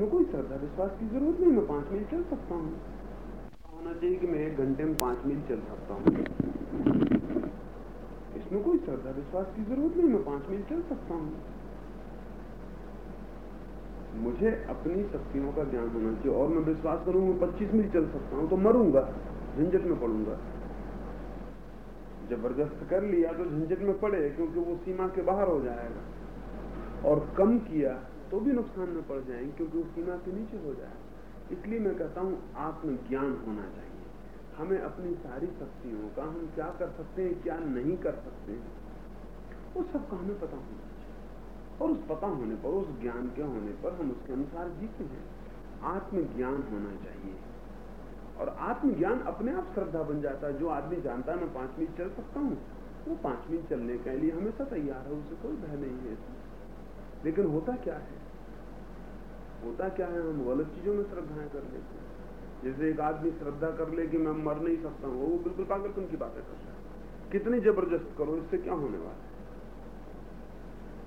इसमें कोई श्रद्धा विश्वास की ज़रूरत नहीं, मैं पाँच मील चल सकता हूँ। होना चाहिए कि मैं एक घंटे में पाँच मील चल सकता हूँ। इसमें कोई श्रद्धा विश्वास की ज़रूरत नहीं, मैं पाँच मील चल सकता हूँ। मुझे अपनी शक्तियों का ज्ञान होना चाहिए और मैं विश्वास करूँ मैं पच्चीस मील चल सकता हूँ तो मरूँगा, झंझट में पड़ूँगा। ज़बरदस्त कर लिया तो झंझट में पड़े, क्योंकि वो सीमा के बाहर हो जाएगा। और कम किया तो भी नुकसान में पड़ जाएँगे क्योंकि वो सीमा के नीचे हो जाए। इसलिए मैं कहता हूँ, आत्मज्ञान होना चाहिए। हमें अपनी सारी शक्तियों का, हम क्या कर सकते हैं, क्या नहीं कर सकते हैं, वो सबका हमें पता होना चाहिए। और उस पता होने पर, उस ज्ञान के होने पर हम उसके अनुसार जीते हैं। आत्मज्ञान होना चाहिए। और आत्मज्ञान अपने आप श्रद्धा बन जाता है। जो आदमी जानता है, मैं पाँच मिनट चल सकता हूँ, वो पाँच मिनट चलने के लिए हमेशा तैयार है, उसे कोई भय नहीं है लेकिन होता क्या है? होता क्या है? हम गलत चीज़ों में श्रद्धाएँ कर लेते हैं। जैसे एक आदमी श्रद्धा कर ले कि मैं मर नहीं सकता हूँ, वो बिल्कुल पागलपन की बातें कर रहा है। कितनी ज़बरदस्त करो, इससे क्या होने वाला है?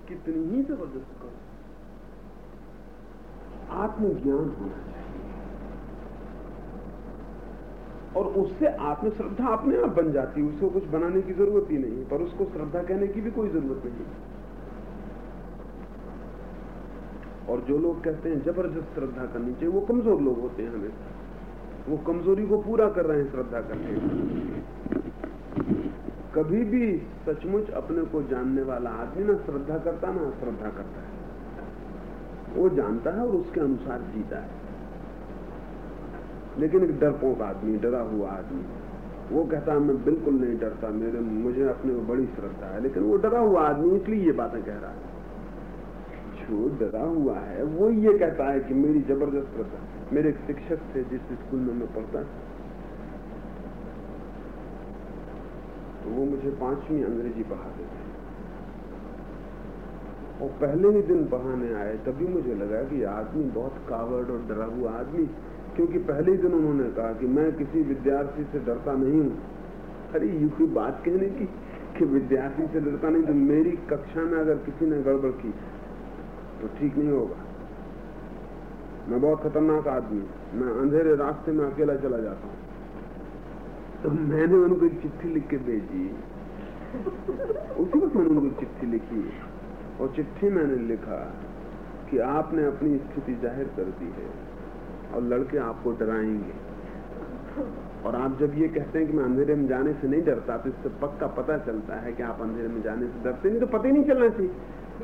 कितनी ही ज़बरदस्त करो। आत्मज्ञान होना चाहिए। और उससे आत्मश्रद्धा अपने आप बन जाती है उसको कुछ बनाने की ज़रूरत ही नहीं पर उसको श्रद्धा कहने की भी कोई ज़रूरत नहीं और जो लोग कहते हैं ज़बरदस्त श्रद्धा करनी चाहिए, वो कमज़ोर लोग होते हैं हमेशा। वो कमज़ोरी को पूरा कर रहे हैं श्रद्धा करके कभी भी सचमुच अपने को जानने वाला आदमी ना श्रद्धा करता ना श्रद्धा करता है। वो जानता है और उसके अनुसार जीता है। लेकिन एक डरपोक आदमी, डरा हुआ आदमी, वो कहता है, मैं बिल्कुल नहीं डरता, मेरे, मुझे अपने को बड़ी श्रद्धा है। लेकिन वो डरा हुआ आदमी इसलिए ये बातें कह रहा है। जो डरा हुआ है, वो ये कहता है कि मेरी ज़बरदस्त प्रथा। मेरे एक शिक्षक थे जिस स्कूल में मैं पढ़ता तो वो मुझे पांचवी अंग्रेज़ी पढ़ाते थे। और पहले ही दिन पढ़ाने आए, तभी मुझे लगा कि आदमी बहुत कावड़ और डरा हुआ आदमी। क्योंकि पहले दिन उन्होंने कहा कि मैं किसी विद्यार्थी से डरता नहीं हूँ। अरे, ये कोई बात कहने की कि विद्यार्थी से डरता नहीं तो मेरी कक्षा में अगर किसी ने गड़बड़ की तो ठीक नहीं होगा। मैं बहुत खतरनाक आदमी मैं अंधेरे रास्ते में अकेला चला जाता हूँ। तो मैंने उनको एक चिट्ठी लिख के भेजी। उसी वक्त मैंने उनको चिट्ठी लिखी। और चिट्ठी मैंने लिखा कि आपने अपनी स्थिति ज़ाहिर कर दी है और लड़के आपको डराएँगे। और आप जब ये कहते हैं कि मैं अंधेरे में जाने से नहीं डरता तो इससे पक्का पता चलता है कि आप अंधेरे में जाने से डरते नहीं तो पता ही नहीं चलना चाहिए।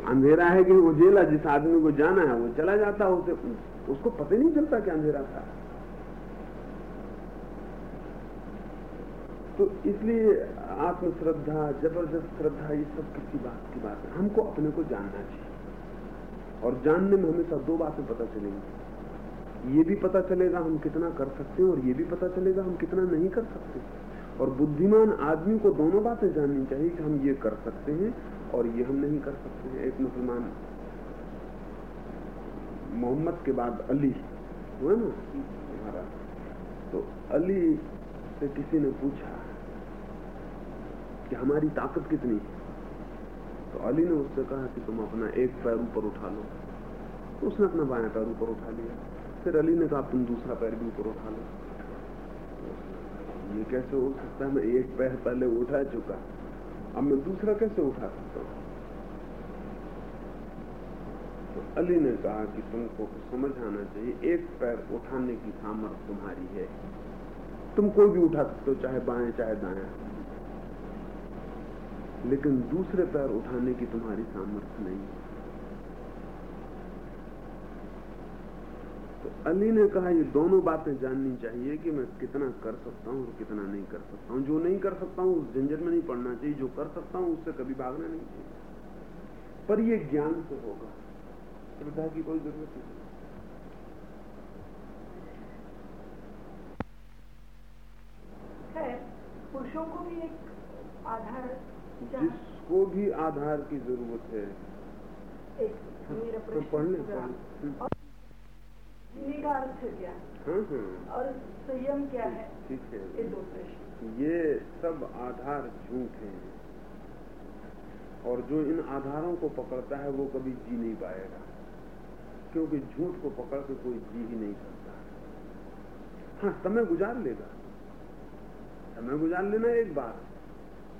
अंधेरा है कि उजेला जिस आदमी को जाना है, वो चला जाता है, उसे उसको पता नहीं चलता कि अंधेरा था। तो इसलिए आत्मश्रद्धा, ज़बरदस्त श्रद्धा, ये सब किसी बात की बात है। हमको अपने को जानना चाहिए। और जानने में हमेशा दो बातें पता चलेंगी। ये भी पता चलेगा हम कितना कर सकते हैं, और ये भी पता चलेगा हम कितना नहीं कर सकते। और बुद्धिमान आदमी को दोनों बातें जाननी चाहिए कि हम ये कर सकते हैं और ये हम नहीं कर सकते हैं, एक मुसलमान मोहम्मद के बाद अली, हुआ ना? हमारा। तो अली से किसी ने पूछा कि हमारी ताकत कितनी है? तो अली ने उससे कहा कि तुम अपना एक पैर ऊपर उठा लो। तो उसने अपना बाया पैर ऊपर उठा लिया। फिर अली ने कहा, तुम दूसरा पैर भी ऊपर उठा लो। ये कैसे हो सकता है मैं एक पैर पहले उठा चुका? अब मैं दूसरा कैसे उठा सकता हूँ? तो अली ने कहा कि तुमको समझ आना चाहिए, एक पैर उठाने की सामर्थ तुम्हारी है। तुम कोई भी उठा सकते हो, चाहे बाएँ, चाहे दाएँ। लेकिन दूसरे पैर उठाने की तुम्हारी सामर्थ्य नहीं। तो अली ने कहा ये दोनों बातें जाननी चाहिए कि मैं कितना कर सकता हूँ और कितना नहीं कर सकता हूँ। जो नहीं कर सकता हूँ उस झंझट में नहीं पड़ना चाहिए। जो कर सकता हूँ उससे कभी भागना नहीं चाहिए। पर ये ज्ञान से होगा। श्रद्धा की कोई ज़रूरत नहीं। पुरुषों को भी एक आधार जिसको भी आधार की ज़रूरत है। एक तो पढ़ने जीने का अर्थ क्या हाँ हाँ और संयम क्या है? ठीक है। ये दो प्रश्न। ये सब आधार झूठ हैं। और जो इन आधारों को पकड़ता है वो कभी जी नहीं पाएगा। क्योंकि झूठ को पकड़ के कोई जी ही नहीं सकता। हाँ समय गुजार लेगा। समय गुजार लेना एक बात।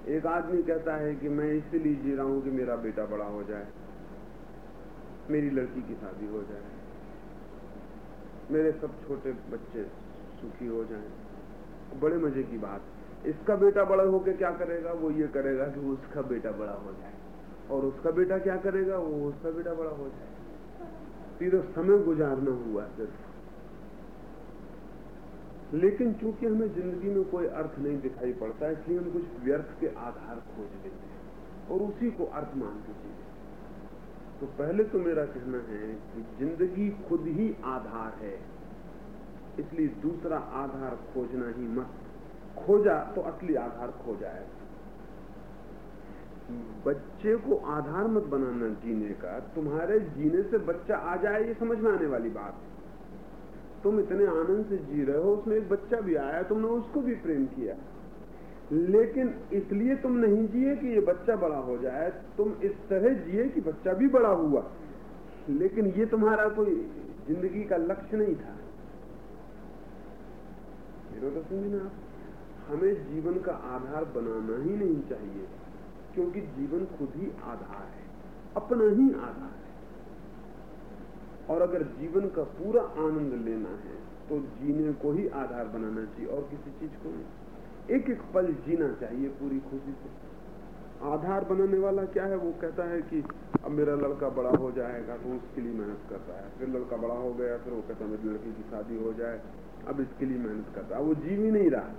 एक आदमी कहता है कि मैं इसीलिए जी रहा हूँ कि मेरा बेटा बड़ा हो जाए। मेरी लड़की की शादी हो जाए। मेरे सब छोटे बच्चे सुखी हो जाएँ। बड़े मज़े की बात। इसका बेटा बड़ा होकर क्या करेगा? वो ये करेगा कि उसका बेटा बड़ा हो जाए। और उसका बेटा क्या करेगा? वो उसका बेटा बड़ा हो जाए। सीधा समय गुजारना हुआ सिर्फ़। लेकिन चूँकि हमें ज़िंदगी में कोई अर्थ नहीं दिखाई पड़ता, इसलिए हम कुछ व्यर्थ के आधार खोज लेते हैं। और उसी को अर्थ मान जीते तो पहले तो मेरा कहना है कि ज़िंदगी खुद ही आधार है। इसलिए दूसरा आधार खोजना ही मत। खोजा तो असली आधार खो जाएगा बच्चे को आधार मत बनाना जीने का। तुम्हारे जीने से बच्चा आ जाए, ये समझ में आने वाली बात है। तुम इतने आनंद से जी रहे हो, उसमें एक बच्चा भी आया, तुमने उसको भी प्रेम किया। लेकिन इसलिए तुम नहीं जिए कि ये बच्चा बड़ा हो जाए। तुम इस तरह जिए कि बच्चा भी बड़ा हुआ। लेकिन ये तुम्हारा कोई ज़िंदगी का लक्ष्य नहीं था। तो हमें जीवन का आधार बनाना ही नहीं चाहिए, क्योंकि जीवन खुद ही आधार है, अपना ही आधार है। और अगर जीवन का पूरा आनंद लेना है तो जीने को ही आधार बनाना चाहिए, और किसी चीज़ को नहीं। एक एक पल जीना चाहिए पूरी खुशी से। आधार बनाने वाला क्या है? वो कहता है कि अब मेरा लड़का बड़ा हो जाएगा तो उसके लिए मेहनत करता है। फिर लड़का बड़ा हो गया, फिर वो कहता है, मेरी लड़की की शादी हो जाए, अब इसके लिए मेहनत करता है। वो जी भी नहीं रहा।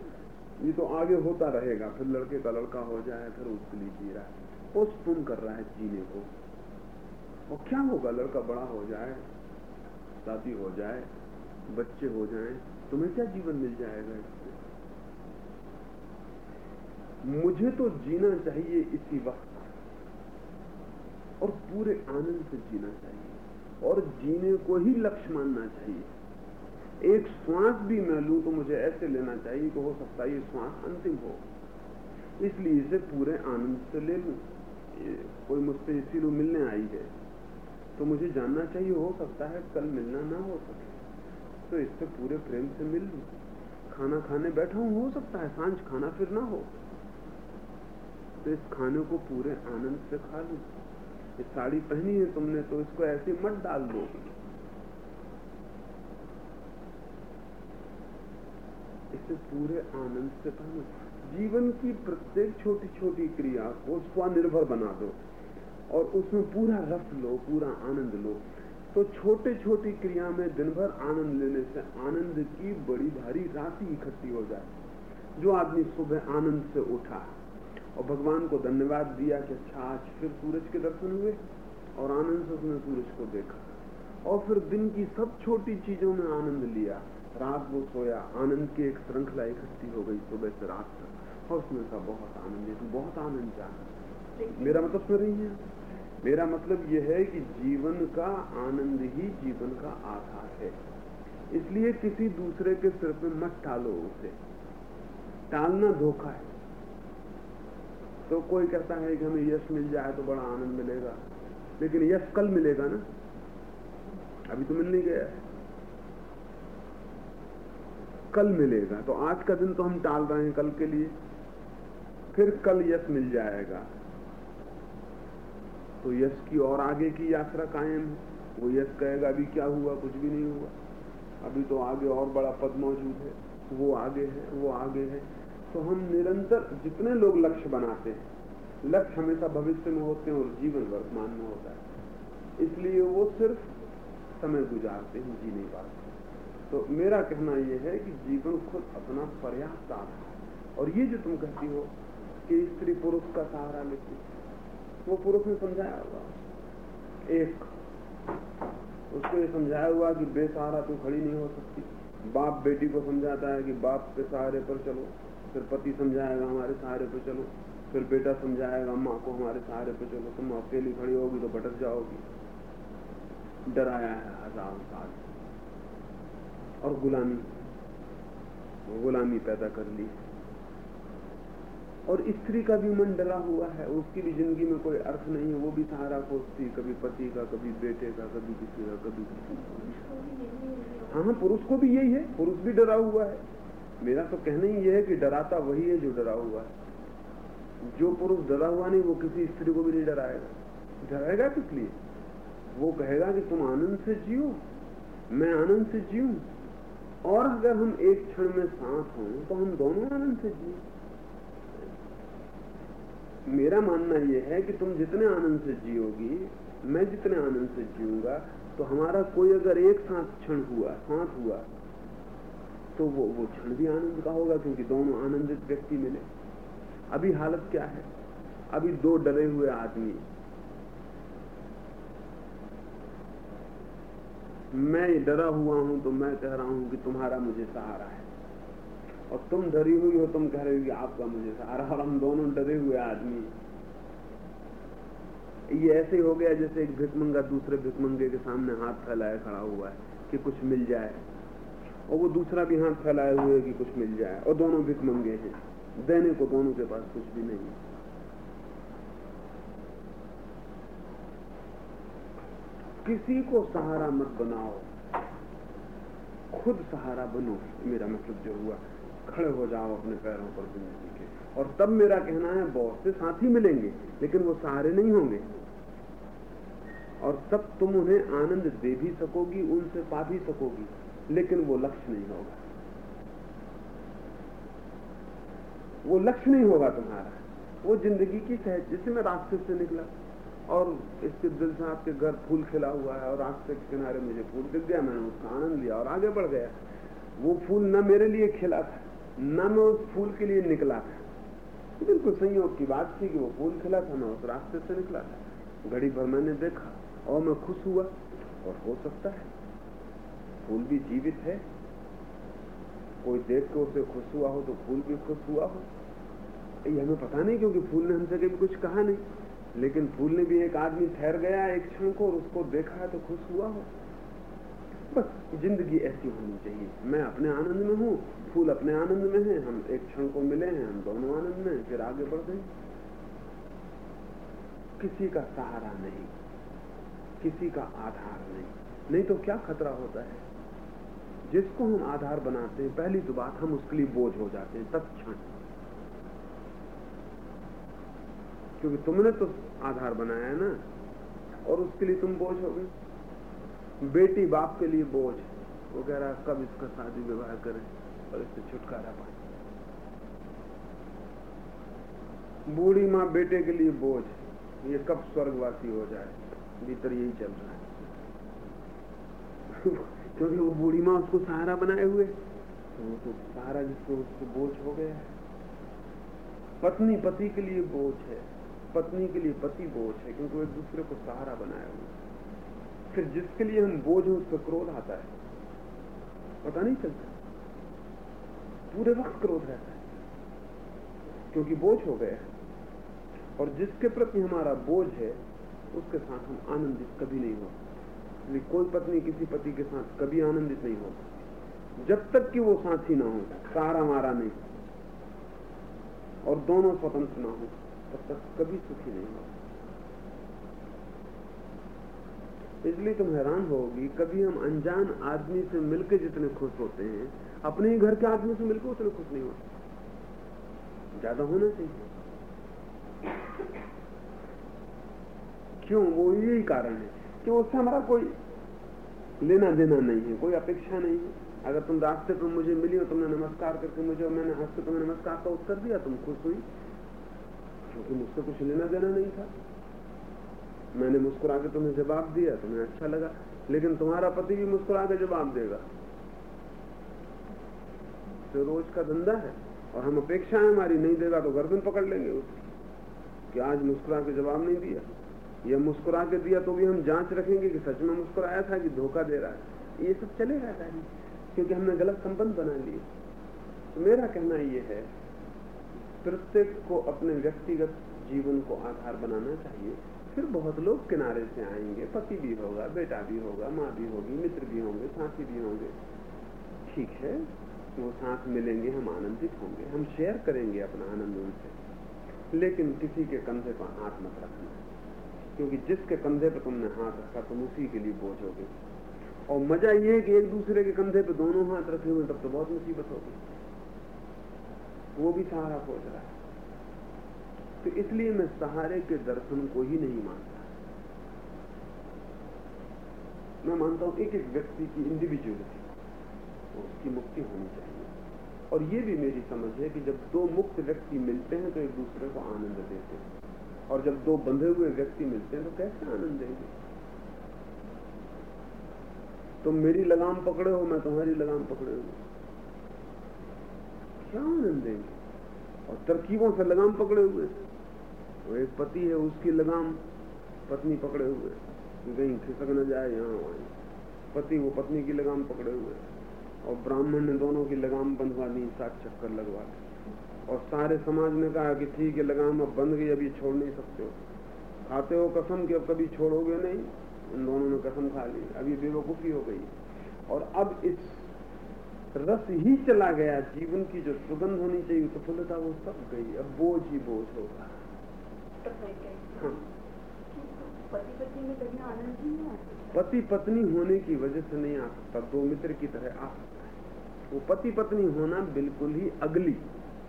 ये तो आगे होता रहेगा। फिर लड़के का लड़का हो जाए, फिर उसके लिए जी रहा है। पोस्टपोन कर रहा है जीने को। और क्या होगा? लड़का बड़ा हो जाए, शादी हो जाए, बच्चे हो जाए, तुम्हें क्या जीवन मिल जाएगा? मुझे तो जीना चाहिए इसी वक्त। और पूरे आनंद से जीना चाहिए। और जीने को ही लक्ष्य मानना चाहिए। एक श्वास भी मैं लू तो मुझे ऐसे लेना चाहिए कि हो सकता है ये श्वास अंतिम हो। इसलिए इसे पूरे आनंद से ले लू। कोई मुझसे इसीलिए मिलने आई है तो मुझे जानना चाहिए हो सकता है कल मिलना ना हो सके। तो इससे पूरे प्रेम से मिल लू। खाना खाने बैठा हूँ, हो सकता है साँझ खाना फिर ना हो। तो इस खाने को पूरे आनंद से खा लो। ये साड़ी पहनी है तुमने तो इसको ऐसे मत डाल दो। इसे पूरे आनंद से खाना जीवन की प्रत्येक छोटी छोटी क्रिया को स्वनिर्भर बना दो और उसमें पूरा रस लो, पूरा आनंद लो। तो छोटे छोटी क्रिया में दिन भर आनंद लेने से आनंद की बड़ी भारी राशि इकट्ठी हो जाए जो आदमी सुबह आनंद से उठा। और भगवान को धन्यवाद दिया कि अच्छा आज फिर सूरज के दर्शन हुए और आनंद से उसने सूरज को देखा। और फिर दिन की सब छोटी चीज़ों में आनंद लिया। रात वो सोया, आनंद की एक श्रृंखला इकट्ठी हो गई सुबह से रात तक। और उसमें का बहुत आनंद बहुत आनंद जाना मेरा मतलब सुन रही है? मेरा मतलब यह है कि जीवन का आनंद ही जीवन का आधार है। इसलिए किसी दूसरे के सिर पे मत टालो उसे। टालना धोखा है। तो कोई कहता है कि हमें यश मिल जाए तो बड़ा आनंद मिलेगा। लेकिन यश कल मिलेगा ना? अभी तो मिल नहीं गया। कल मिलेगा। तो आज का दिन तो हम टाल रहे हैं कल के लिए। फिर कल यश मिल जाएगा। तो यश की और आगे की यात्रा कायम। है वो यश कहेगा, अभी क्या हुआ? कुछ भी नहीं हुआ। अभी तो आगे और बड़ा पद मौजूद है। वो आगे है, वो आगे है। तो हम निरंतर जितने लोग लक्ष्य बनाते हैं, लक्ष्य हमेशा भविष्य में होते हैं और जीवन वर्तमान में होता है। इसलिए वो सिर्फ़ समय गुजारते हैं जी नहीं पाते तो मेरा कहना यह है कि जीवन खुद अपना पर्याप्त आधार और ये जो तुम कहती हो कि स्त्री पुरुष का सहारा लेती वो पुरुष ने समझाया हुआ। एक, उसको ये समझाया हुआ कि बेसहारा तू खड़ी नहीं हो सकती। बाप बेटी को समझाता है कि बाप के सहारे पर चलो। फिर पति समझाएगा हमारे सहारे पर चलो, फिर बेटा समझाएगा, माँ को हमारे सहारे पर चलो, तुम अकेली खड़ी होगी तो भटक जाओगी। डराया है हज़ार साल। और गुलामी गुलामी पैदा कर ली। और स्त्री का भी मन डरा हुआ है, उसकी भी ज़िंदगी में कोई अर्थ नहीं है, वो भी सहारा खोजती कभी पति का, कभी बेटे का, कभी किसी का, कभी किसी का। हाँ हाँ पुरुष को भी यही है, पुरुष भी डरा हुआ है। मेरा तो कहना ही यह है कि डराता वही है जो डरा हुआ है। जो पुरुष डरा हुआ नहीं, वो किसी स्त्री को भी नहीं डराएगा। डराएगा किस लिए? वो कहेगा कि तुम आनंद से जियो, मैं आनंद से जीऊं। और अगर हम एक क्षण में साथ हों तो हम दोनों आनंद से जिए। मेरा मानना यह है कि तुम जितने आनंद से जियोगी, मैं जितने आनंद से जीऊँगा तो हमारा कोई अगर एक साथ क्षण हुआ, साथ हुआ तो वो वो क्षण भी आनंद का होगा क्योंकि दोनों आनंदित व्यक्ति मिले। अभी हालत क्या है? अभी दो डरे हुए आदमी। मैं डरा हुआ हूँ तो मैं कह रहा हूँ कि तुम्हारा मुझे सहारा है। और तुम डरी हुई हो, तुम कह रहे हो कि आपका मुझे सहारा और हम दोनों डरे हुए आदमी ये ऐसे हो गया जैसे एक भिकमंगा दूसरे भिकमंगे के सामने हाथ फैलाए खड़ा हुआ है कि कुछ मिल जाए। और वो दूसरा भी हाथ फैलाए हुए कि कुछ मिल जाए। और दोनों भी भिकमंगे हैं। देने को दोनों के पास कुछ भी नहीं। किसी को सहारा मत बनाओ। खुद सहारा बनो, मेरा मतलब जो हुआ। खड़े हो जाओ अपने पैरों पर ज़िंदगी के। और तब मेरा कहना है बहुत से साथी मिलेंगे, लेकिन वो सहारे नहीं होंगे। और तब तुम उन्हें आनंद दे भी सकोगी, उनसे पा भी सकोगी। लेकिन वो लक्ष्य नहीं होगा। वो लक्ष्य नहीं होगा तुम्हारा। वो ज़िंदगी की सहज जैसे मैं रास्ते से निकला और इसके दिल से आपके घर फूल खिला हुआ है और रास्ते के किनारे मुझे फूल दिख गया, मैंने उसका आनंद लिया और आगे बढ़ गया। वो फूल न मेरे लिए खिला था, न मैं उस फूल के लिए निकला था। बिल्कुल संयोग की बात थी कि वो फूल खिला था मैं उस रास्ते से निकला था। घड़ी भर मैंने देखा और मैं खुश हुआ और हो सकता है फूल भी जीवित है। कोई देख के उसे खुश हुआ हो तो फूल भी खुश हुआ हो। ये हमें पता नहीं क्योंकि फूल ने हमसे कभी कुछ कहा नहीं। लेकिन फूल ने भी एक आदमी ठहर गया एक क्षण को और उसको देखा है तो खुश हुआ हो। बस, ज़िंदगी ऐसी होनी चाहिए। मैं अपने आनंद में हूँ, फूल अपने आनंद में है। हम एक क्षण को मिले हैं, हम दोनों आनंद में फिर आगे बढ़ गए। किसी का सहारा नहीं, किसी का आधार नहीं। नहीं तो क्या खतरा होता है? जिसको हम आधार बनाते हैं, पहली तो बात हम उसके लिए बोझ हो जाते हैं, तत्क्षण। क्योंकि तुमने तो आधार बनाया ना, और उसके लिए तुम बोझ हो गए। बेटी बाप के लिए बोझ वो कह रहा कब इसका शादी विवाह करे? और इससे छुटकारा पाए। बूढ़ी माँ बेटे के लिए बोझ ये कब स्वर्गवासी हो जाए? भीतर यही चल रहा है। क्योंकि वो बूढ़ी माँ उसको सहारा बनाए हुए। तो वो तो सहारा जिसको उसको बोझ हो गया है। पत्नी पति के लिए बोझ है। पत्नी के लिए पति बोझ है, क्योंकि वो एक दूसरे को सहारा बनाया हुए फिर जिसके लिए हम बोझ हैं उस पर क्रोध आता है। पता नहीं चलता। पूरे वक्त क्रोध रहता है। क्योंकि बोझ हो गया है। और जिसके प्रति हमारा बोझ है, उसके साथ हम आनंदित कभी नहीं हो इसलिए कोई पत्नी किसी पति के साथ कभी आनंदित नहीं होती। जब तक कि वो साथी ना हो सारा मारा नहीं और दोनों स्वतंत्र ना हो, तब तक कभी सुखी नहीं हो इसलिए तुम हैरान होगी, कभी हम अनजान आदमी से मिलकर जितने खुश होते हैं, अपने ही घर के आदमी से मिलकर उतने खुश नहीं होते। ज़्यादा होना चाहिए। क्यों? वो यही कारण है। कि उससे हमारा कोई लेना देना नहीं है, कोई अपेक्षा नहीं है। अगर तुम रास्ते पर मुझे मिली हो तुमने नमस्कार करके मुझे और मैंने हंस के तुम्हें नमस्कार का उत्तर दिया, तुम खुश हुई। क्योंकि मुझसे कुछ लेना देना नहीं था। मैंने मुस्कुरा के तुम्हें जवाब दिया, तुम्हें अच्छा लगा। लेकिन तुम्हारा पति भी मुस्कुरा के जवाब देगा। तो रोज का धंधा है और हम अपेक्षा है हमारी नहीं देगा तो गर्दन पकड़ लेंगे उसकी। कि आज मुस्कुरा के जवाब नहीं दिया। या मुस्कुरा के दिया तो भी हम जाँच रखेंगे कि सच में मुस्कुराया था कि धोखा दे रहा है। ये सब चले रहता है क्योंकि हमने गलत संबंध बना लिए। तो मेरा कहना ये है, प्रत्येक को अपने व्यक्तिगत जीवन को आधार बनाना चाहिए। फिर बहुत लोग किनारे से आएँगे, पति भी होगा, बेटा भी होगा, माँ भी होगी, मित्र भी होंगे, साथी भी होंगे। ठीक है, वो साथ मिलेंगे, हम आनंदित होंगे, हम शेयर करेंगे अपना आनंद उनसे। लेकिन किसी के कंधे पर हाथ मत रखना। क्योंकि जिसके कंधे पर तुमने हाथ रखा, तुम उसी के लिए बोझ हो गए और मज़ा यह है कि एक दूसरे के कंधे पे दोनों हाथ रखे हुए तब तो बहुत मुसीबत हो गई वो भी सहारा खोज रहा है। तो इसलिए मैं सहारे के दर्शन को ही नहीं मानता। मैं मानता हूँ एक एक व्यक्ति की इंडिविजुअलिटी तो उसकी मुक्ति होनी चाहिए। और ये भी मेरी समझ है कि जब दो मुक्त व्यक्ति मिलते हैं तो एक दूसरे को आनंद देते हैं। और जब दो बंधे हुए व्यक्ति मिलते हैं तो कैसे आनंद देंगे? तुम मेरी लगाम पकड़े हो, मैं तुम्हारी लगाम पकड़े हूँ। क्या आनंद देंगे? और तरकीबों से लगाम पकड़े हुए वो एक पति है, उसकी लगाम पत्नी पकड़े हुए कहीं खिसक न जाए, यहाँ वहाँ पति, वो पत्नी की लगाम पकड़े हुए और ब्राह्मण ने दोनों की लगाम बंधवा दी सात चक्कर लगवा और सारे समाज ने कहा कि ठीक है लगाम अब बंध गई अभी छोड़ नहीं सकते हो। खाते हो कसम कि अब कभी छोड़ोगे नहीं? उन दोनों ने कसम खा ली। अभी बेवकूफ़ी हो गई। और अब इस रस ही चला गया जीवन की जो सुगंध होनी चाहिए प्रफुल्लता वो सब गई। अब बोझ ही बोझ होगा। हाँ। पति पत्नी में कहीं आनंद ही पति पत्नी होने की वजह से नहीं आ सकता। दो मित्र की तरह आ सकता है। वो पति पत्नी होना बिल्कुल ही अगली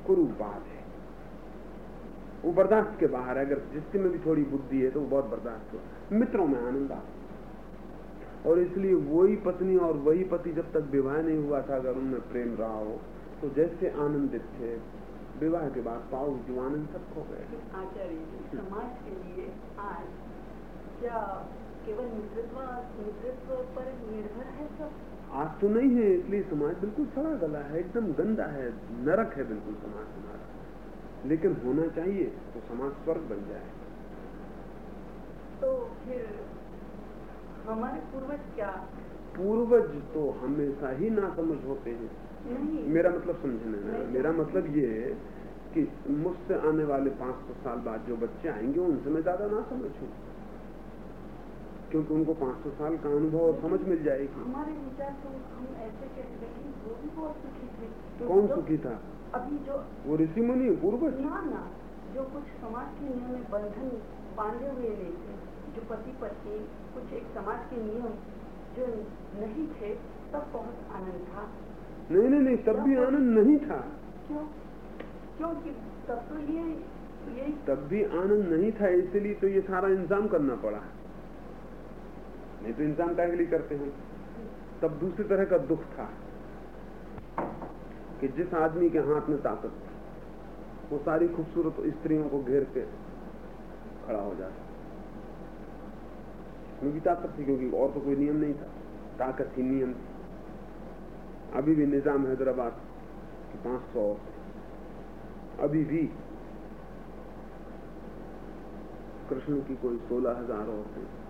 कुरु बात है। वो बर्दाश्त के बाहर है, अगर जिसके में भी थोड़ी बुद्धि है तो वो बहुत बर्दाश्त हो। मित्रों में आनंद आता और इसलिए वही पत्नी और वही पति जब तक विवाह नहीं हुआ था, अगर उनमें प्रेम रहा हो तो जैसे आनंदित थे, विवाह के बाद पाओ जो आनंद सब खो गए। आचार्य समाज के लिए आज क्या केवल मित्रत्व मित्रत्व पर निर्भर है सब? आज तो नहीं है इसलिए समाज बिल्कुल सड़ा गला है एकदम गंदा है नरक है बिल्कुल समाज हमारा लेकिन होना चाहिए तो समाज स्वर्ग बन जाए। तो फिर हमारे पूर्वज क्या? पूर्वज तो हमेशा ही ना समझ होते हैं। मेरा मतलब समझने में मेरा मतलब ये है कि मुझसे आने वाले 500 साल बाद जो बच्चे आएँगे उनसे मैं ज़्यादा ना समझ हूँ। क्योंकि उनको 500 साल का अनुभव और समझ मिल जाएगी। हमारे विचार तो हम ऐसे कहते हैं वो भी बहुत सुखी थे। तो कौन सुखी था? अभी जो वो ऋषि मुनि पूर्वज? ना ना जो कुछ समाज के नियम में बंधन बांधे हुए नहीं थे जो पति पत्नी कुछ एक समाज के नियम जो नहीं थे तब बहुत आनंद था। नहीं नहीं नहीं तब भी आनंद नहीं था। क्यों? क्योंकि तब तो ये यही तब भी आनंद नहीं था इसलिए तो ये सारा इंतज़ाम करना पड़ा। नहीं तो इंतज़ाम काहे करते हैं। तब दूसरी तरह का दुख था कि जिस आदमी के हाथ में ताकत थी, वो सारी खूबसूरत स्त्रियों को घेर के खड़ा हो जाता। भी ताकत थी, क्योंकि और तो कोई नियम नहीं था। ताकत ही नियम थी। अभी भी निज़ाम हैदराबाद पाँच सौ अभी भी कृष्ण की कोई सोलह हज़ार औरतें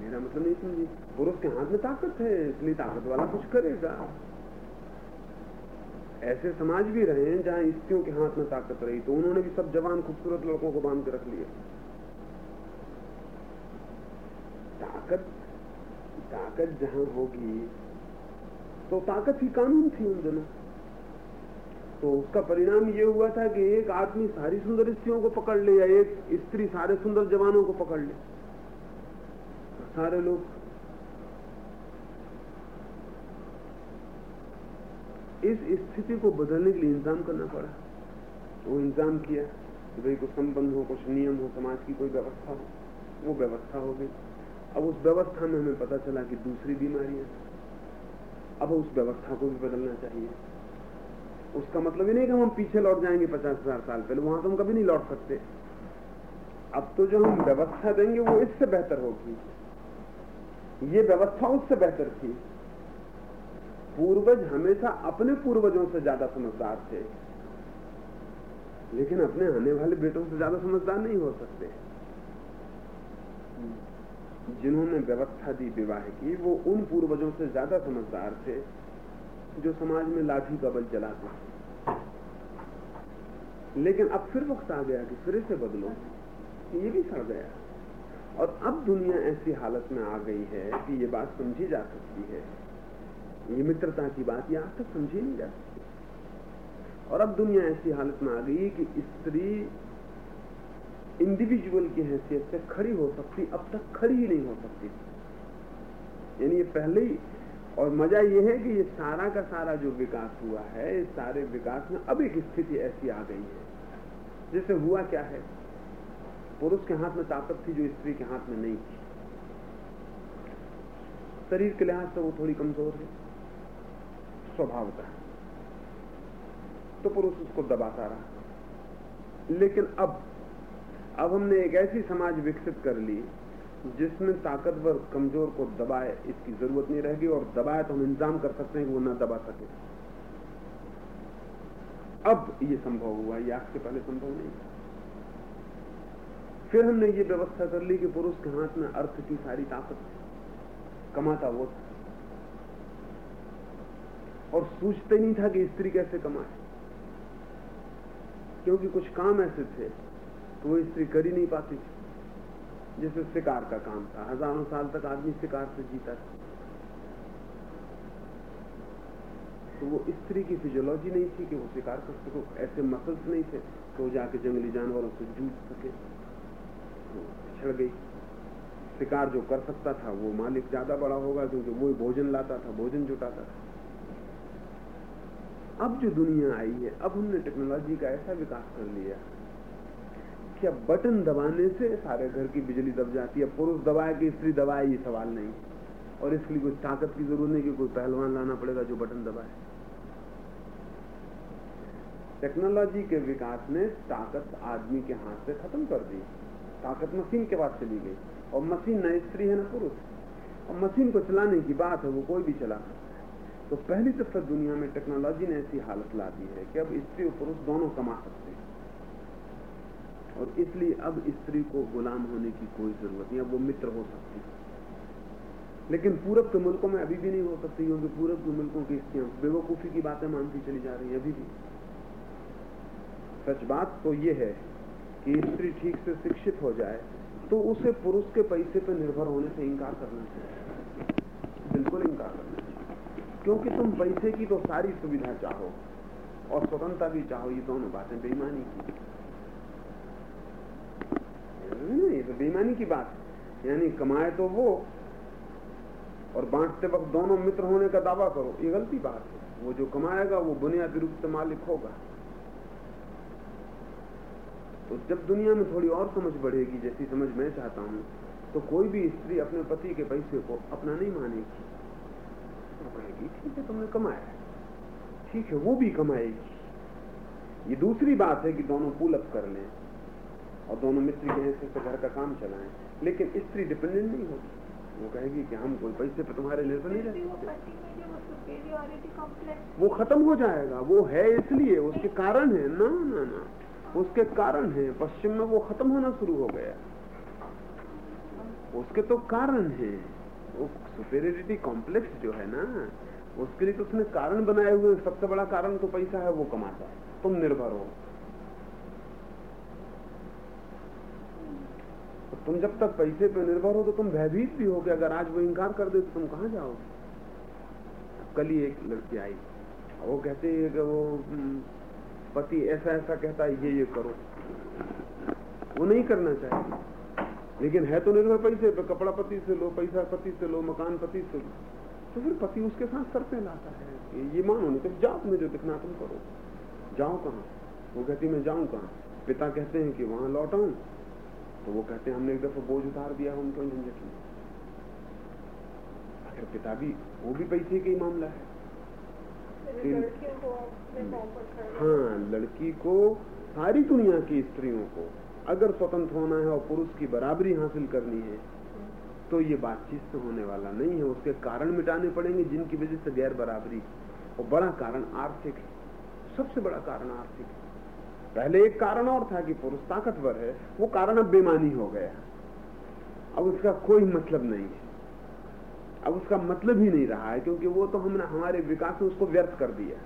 मेरा मतलब नहीं समझी। पुरुष के हाथ में ताकत है, इसलिए ताकत वाला कुछ करेगा। ऐसे समाज भी रहे हैं जहाँ स्त्रियों के हाथ में ताकत रही तो उन्होंने भी सब जवान खूबसूरत लड़कों को बाँध के रख लिया ताकत ताकत जहाँ होगी तो ताकत ही कानून थी उन दिनों। तो उसका परिणाम ये हुआ था कि एक आदमी सारी सुंदर स्त्रियों को पकड़ ले या एक स्त्री सारे सुंदर जवानों को पकड़ ले। सारे लोग। इस स्थिति को बदलने के लिए इंतज़ाम करना पड़ा। वो इंतज़ाम किया कि भाई कुछ संबंध हो, कुछ नियम हो, समाज की कोई व्यवस्था हो, वो व्यवस्था हो गई। अब उस व्यवस्था में हमें पता चला कि दूसरी बीमारियाँ अब उस व्यवस्था को भी बदलना चाहिए। उसका मतलब ये नहीं कि हम पीछे लौट जाएँगे पचास हज़ार साल पहले, वहाँ तो हम कभी नहीं लौट सकते। अब तो जो हम व्यवस्था देंगे वो इससे बेहतर होगी। ये व्यवस्था उससे बेहतर थी। पूर्वज हमेशा अपने पूर्वजों से ज़्यादा समझदार थे। लेकिन अपने आने वाले बेटों से ज़्यादा समझदार नहीं हो सकते। जिन्होंने व्यवस्था दी, विवाह की, वो उन पूर्वजों से ज़्यादा समझदार थे। जो समाज में लाठी का बल चलाते लेकिन अब फिर वक्त आ गया कि फिर से बदलो। ये भी सड़ गया। और अब दुनिया ऐसी हालत में आ गई है कि ये बात समझी जा सकती है। ये मित्रता की बात ये आज तक समझी नहीं जा सकती। और अब दुनिया ऐसी हालत में आ गई कि स्त्री इंडिविजुअल की हैसियत से खड़ी हो सकती, अब तक खड़ी ही नहीं हो सकती। यानी ये पहले ही और मज़ा यह है कि ये सारा का सारा जो विकास हुआ है, इस सारे विकास में अब एक स्थिति ऐसी आ गई है। जैसे हुआ क्या है? पुरुष के हाथ में ताकत थी जो स्त्री के हाथ में नहीं थी। शरीर के लिहाज से वो थोड़ी कमज़ोर है। स्वभावता तो पुरुष उसको दबाता रहा। लेकिन अब अब हमने एक ऐसी समाज विकसित कर ली जिसमें ताकतवर कमज़ोर को दबाए, इसकी ज़रूरत नहीं रहेगी और दबाए तो हम इंतज़ाम कर सकते हैं कि वो ना दबा सके। अब ये संभव हुआ, ये आज पहले संभव नहीं फिर हमने ये व्यवस्था कर ली कि पुरुष के हाथ में अर्थ की सारी ताकत कमाता वो था। और सोचते नहीं था कि स्त्री कैसे कमाए। क्योंकि कुछ काम ऐसे थे तो वो स्त्री कर ही नहीं पाती थी। जैसे शिकार का काम था। हज़ारों साल तक आदमी शिकार से जीता था। तो वो स्त्री की फिजियोलॉजी नहीं थी कि वो शिकार कर सको, ऐसे मसल्स नहीं थे तो जाके जंगली जानवरों से जूझ सके। तो पिछड़ गई। शिकार जो कर सकता था, वो मालिक ज़्यादा बड़ा होगा, क्योंकि वो भोजन लाता था, भोजन जुटाता था। अब जो दुनिया आई है, अब हमने टेक्नोलॉजी का ऐसा विकास कर लिया। क्या बटन दबाने से सारे घर की बिजली दब जाती है। पुरुष दबाए कि स्त्री दबाए, ये सवाल नहीं। और इसके लिए कोई ताकत की ज़रूरत नहीं कि कोई पहलवान लाना पड़ेगा जो बटन दबाए। टेक्नोलॉजी के विकास ने ताकत आदमी के हाथ से खत्म कर दी। ताकत मशीन के पास चली गई। और मशीन न स्त्री है न पुरुष। और मशीन को चलाने की बात है, वो कोई भी चला। तो पहली दफ़ा दुनिया में टेक्नोलॉजी ने ऐसी हालत ला दी है कि अब स्त्री और पुरुष दोनों कमा सकते हैं। और इसलिए अब स्त्री को गुलाम होने की कोई ज़रूरत नहीं, अब वो मित्र हो सकती है। लेकिन पूरब के मुल्कों में अभी भी नहीं हो सकती, क्योंकि पूरब के मुल्कों की स्त्रियाँ बेवकूफ़ी की बातें मानती चली जा रही है अभी भी। सच बात तो ये है कि स्त्री ठीक से शिक्षित हो जाए तो उसे पुरुष के पैसे पर निर्भर होने से इंकार करना चाहिए। बिल्कुल इंकार करना चाहिए। क्योंकि तुम पैसे की तो सारी सुविधा चाहो और स्वतंत्रता भी चाहो, ये दोनों बातें बेईमानी की। ये तो बेईमानी की बात यानी कमाए तो वो और बांटते वक्त दोनों मित्र होने का दावा करो, ये गलती बात है। वो जो कमाएगा, वो बुनियादी रूप से मालिक होगा। तो जब दुनिया में थोड़ी और समझ बढ़ेगी, जैसी समझ मैं चाहता हूँ तो कोई भी स्त्री अपने पति के पैसे को अपना नहीं मानेगी। वो कहेगी ठीक है, तुमने कमाया ठीक है, वो भी कमाएगी। ये दूसरी बात है कि दोनों पुल अप कर लें। और दोनों मित्र के हिस्से से घर का काम चलाएँ लेकिन स्त्री डिपेंडेंट नहीं होगी वो कहेगी कि हम कोई पैसे पे तुम्हारे निर्भर नहीं रह सकते। वो खत्म हो जाएगा। वो है इसलिए उसके कारण है। ना ना ना। उसके कारण है। पश्चिम में वो खत्म होना शुरू हो गया। उसके तो कारण है। वो सुपेरिटी कॉम्प्लेक्स जो है ना उसके लिए तो उसने कारण बनाए हुए सबसे बड़ा कारण तो पैसा है वो कमाता है। तुम निर्भर हो तो तुम जब तक पैसे पे निर्भर हो तो तुम भयभीत भी हो कि अगर आज वो इंकार कर दे तो तुम कहाँ जाओगे कल ही एक लड़की आई। वो कहती है कि वो पति ऐसा ऐसा कहता है, ये ये करो। वो नहीं करना चाहिए लेकिन है तो निर्भर पैसे पे, कपड़ा पति से लो, पैसा पति से लो, मकान पति से लो। तो फिर पति उसके साथ सर पे लाता है। ये मानो नहीं तो जाओ तुम्हें जो दिखना तुम करो। जाओ कहाँ? वो कहती मैं जाऊँ कहाँ? पिता कहते हैं कि वहाँ लौटाऊं तो वो कहते हैं हमने एक दफ़ा बोझ उतार दिया उनको झंझट में. आखिर पिता भी वो भी पैसे का ही मामला है। हाँ लड़की को सारी दुनिया की स्त्रियों को अगर स्वतंत्र होना है और पुरुष की बराबरी हासिल करनी है तो ये बातचीत से होने वाला नहीं है। उसके कारण मिटाने पड़ेंगे जिनकी वजह से गैर बराबरी। और बड़ा कारण आर्थिक सबसे बड़ा कारण आर्थिक है। पहले एक कारण और था कि पुरुष ताकतवर है, वो कारण अब बेमानी हो गया। अब उसका कोई मतलब नहीं है। अब उसका मतलब ही नहीं रहा है, क्योंकि वो तो हमने, हमारे विकास में उसको व्यर्थ कर दिया।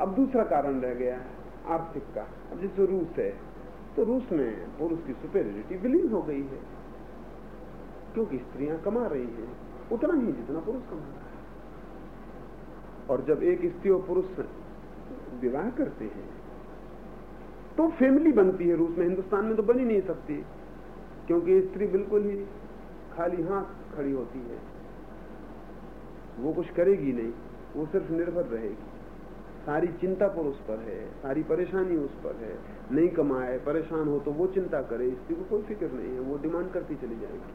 अब दूसरा कारण रह गया है आर्थिक का। अब जैसे रूस है तो रूस में पुरुष की सुपेरिटी विलीन हो गई है। क्योंकि स्त्रियाँ कमा रही हैं, उतना ही जितना पुरुष कमा रहा है। और जब एक स्त्री और पुरुष विवाह करते हैं तो फैमिली बनती है रूस में। हिंदुस्तान में तो बनी नहीं सकती। क्योंकि स्त्री बिल्कुल ही खाली हाथ खड़ी होती है। वो कुछ करेगी नहीं। वो सिर्फ़ निर्भर रहेगी। सारी चिंता पर उस पर है। सारी परेशानी उस पर है। नहीं कमाए, परेशान हो तो वो चिंता करे। स्त्री को कोई फ़िक्र नहीं है। वो डिमांड करती चली जाएगी।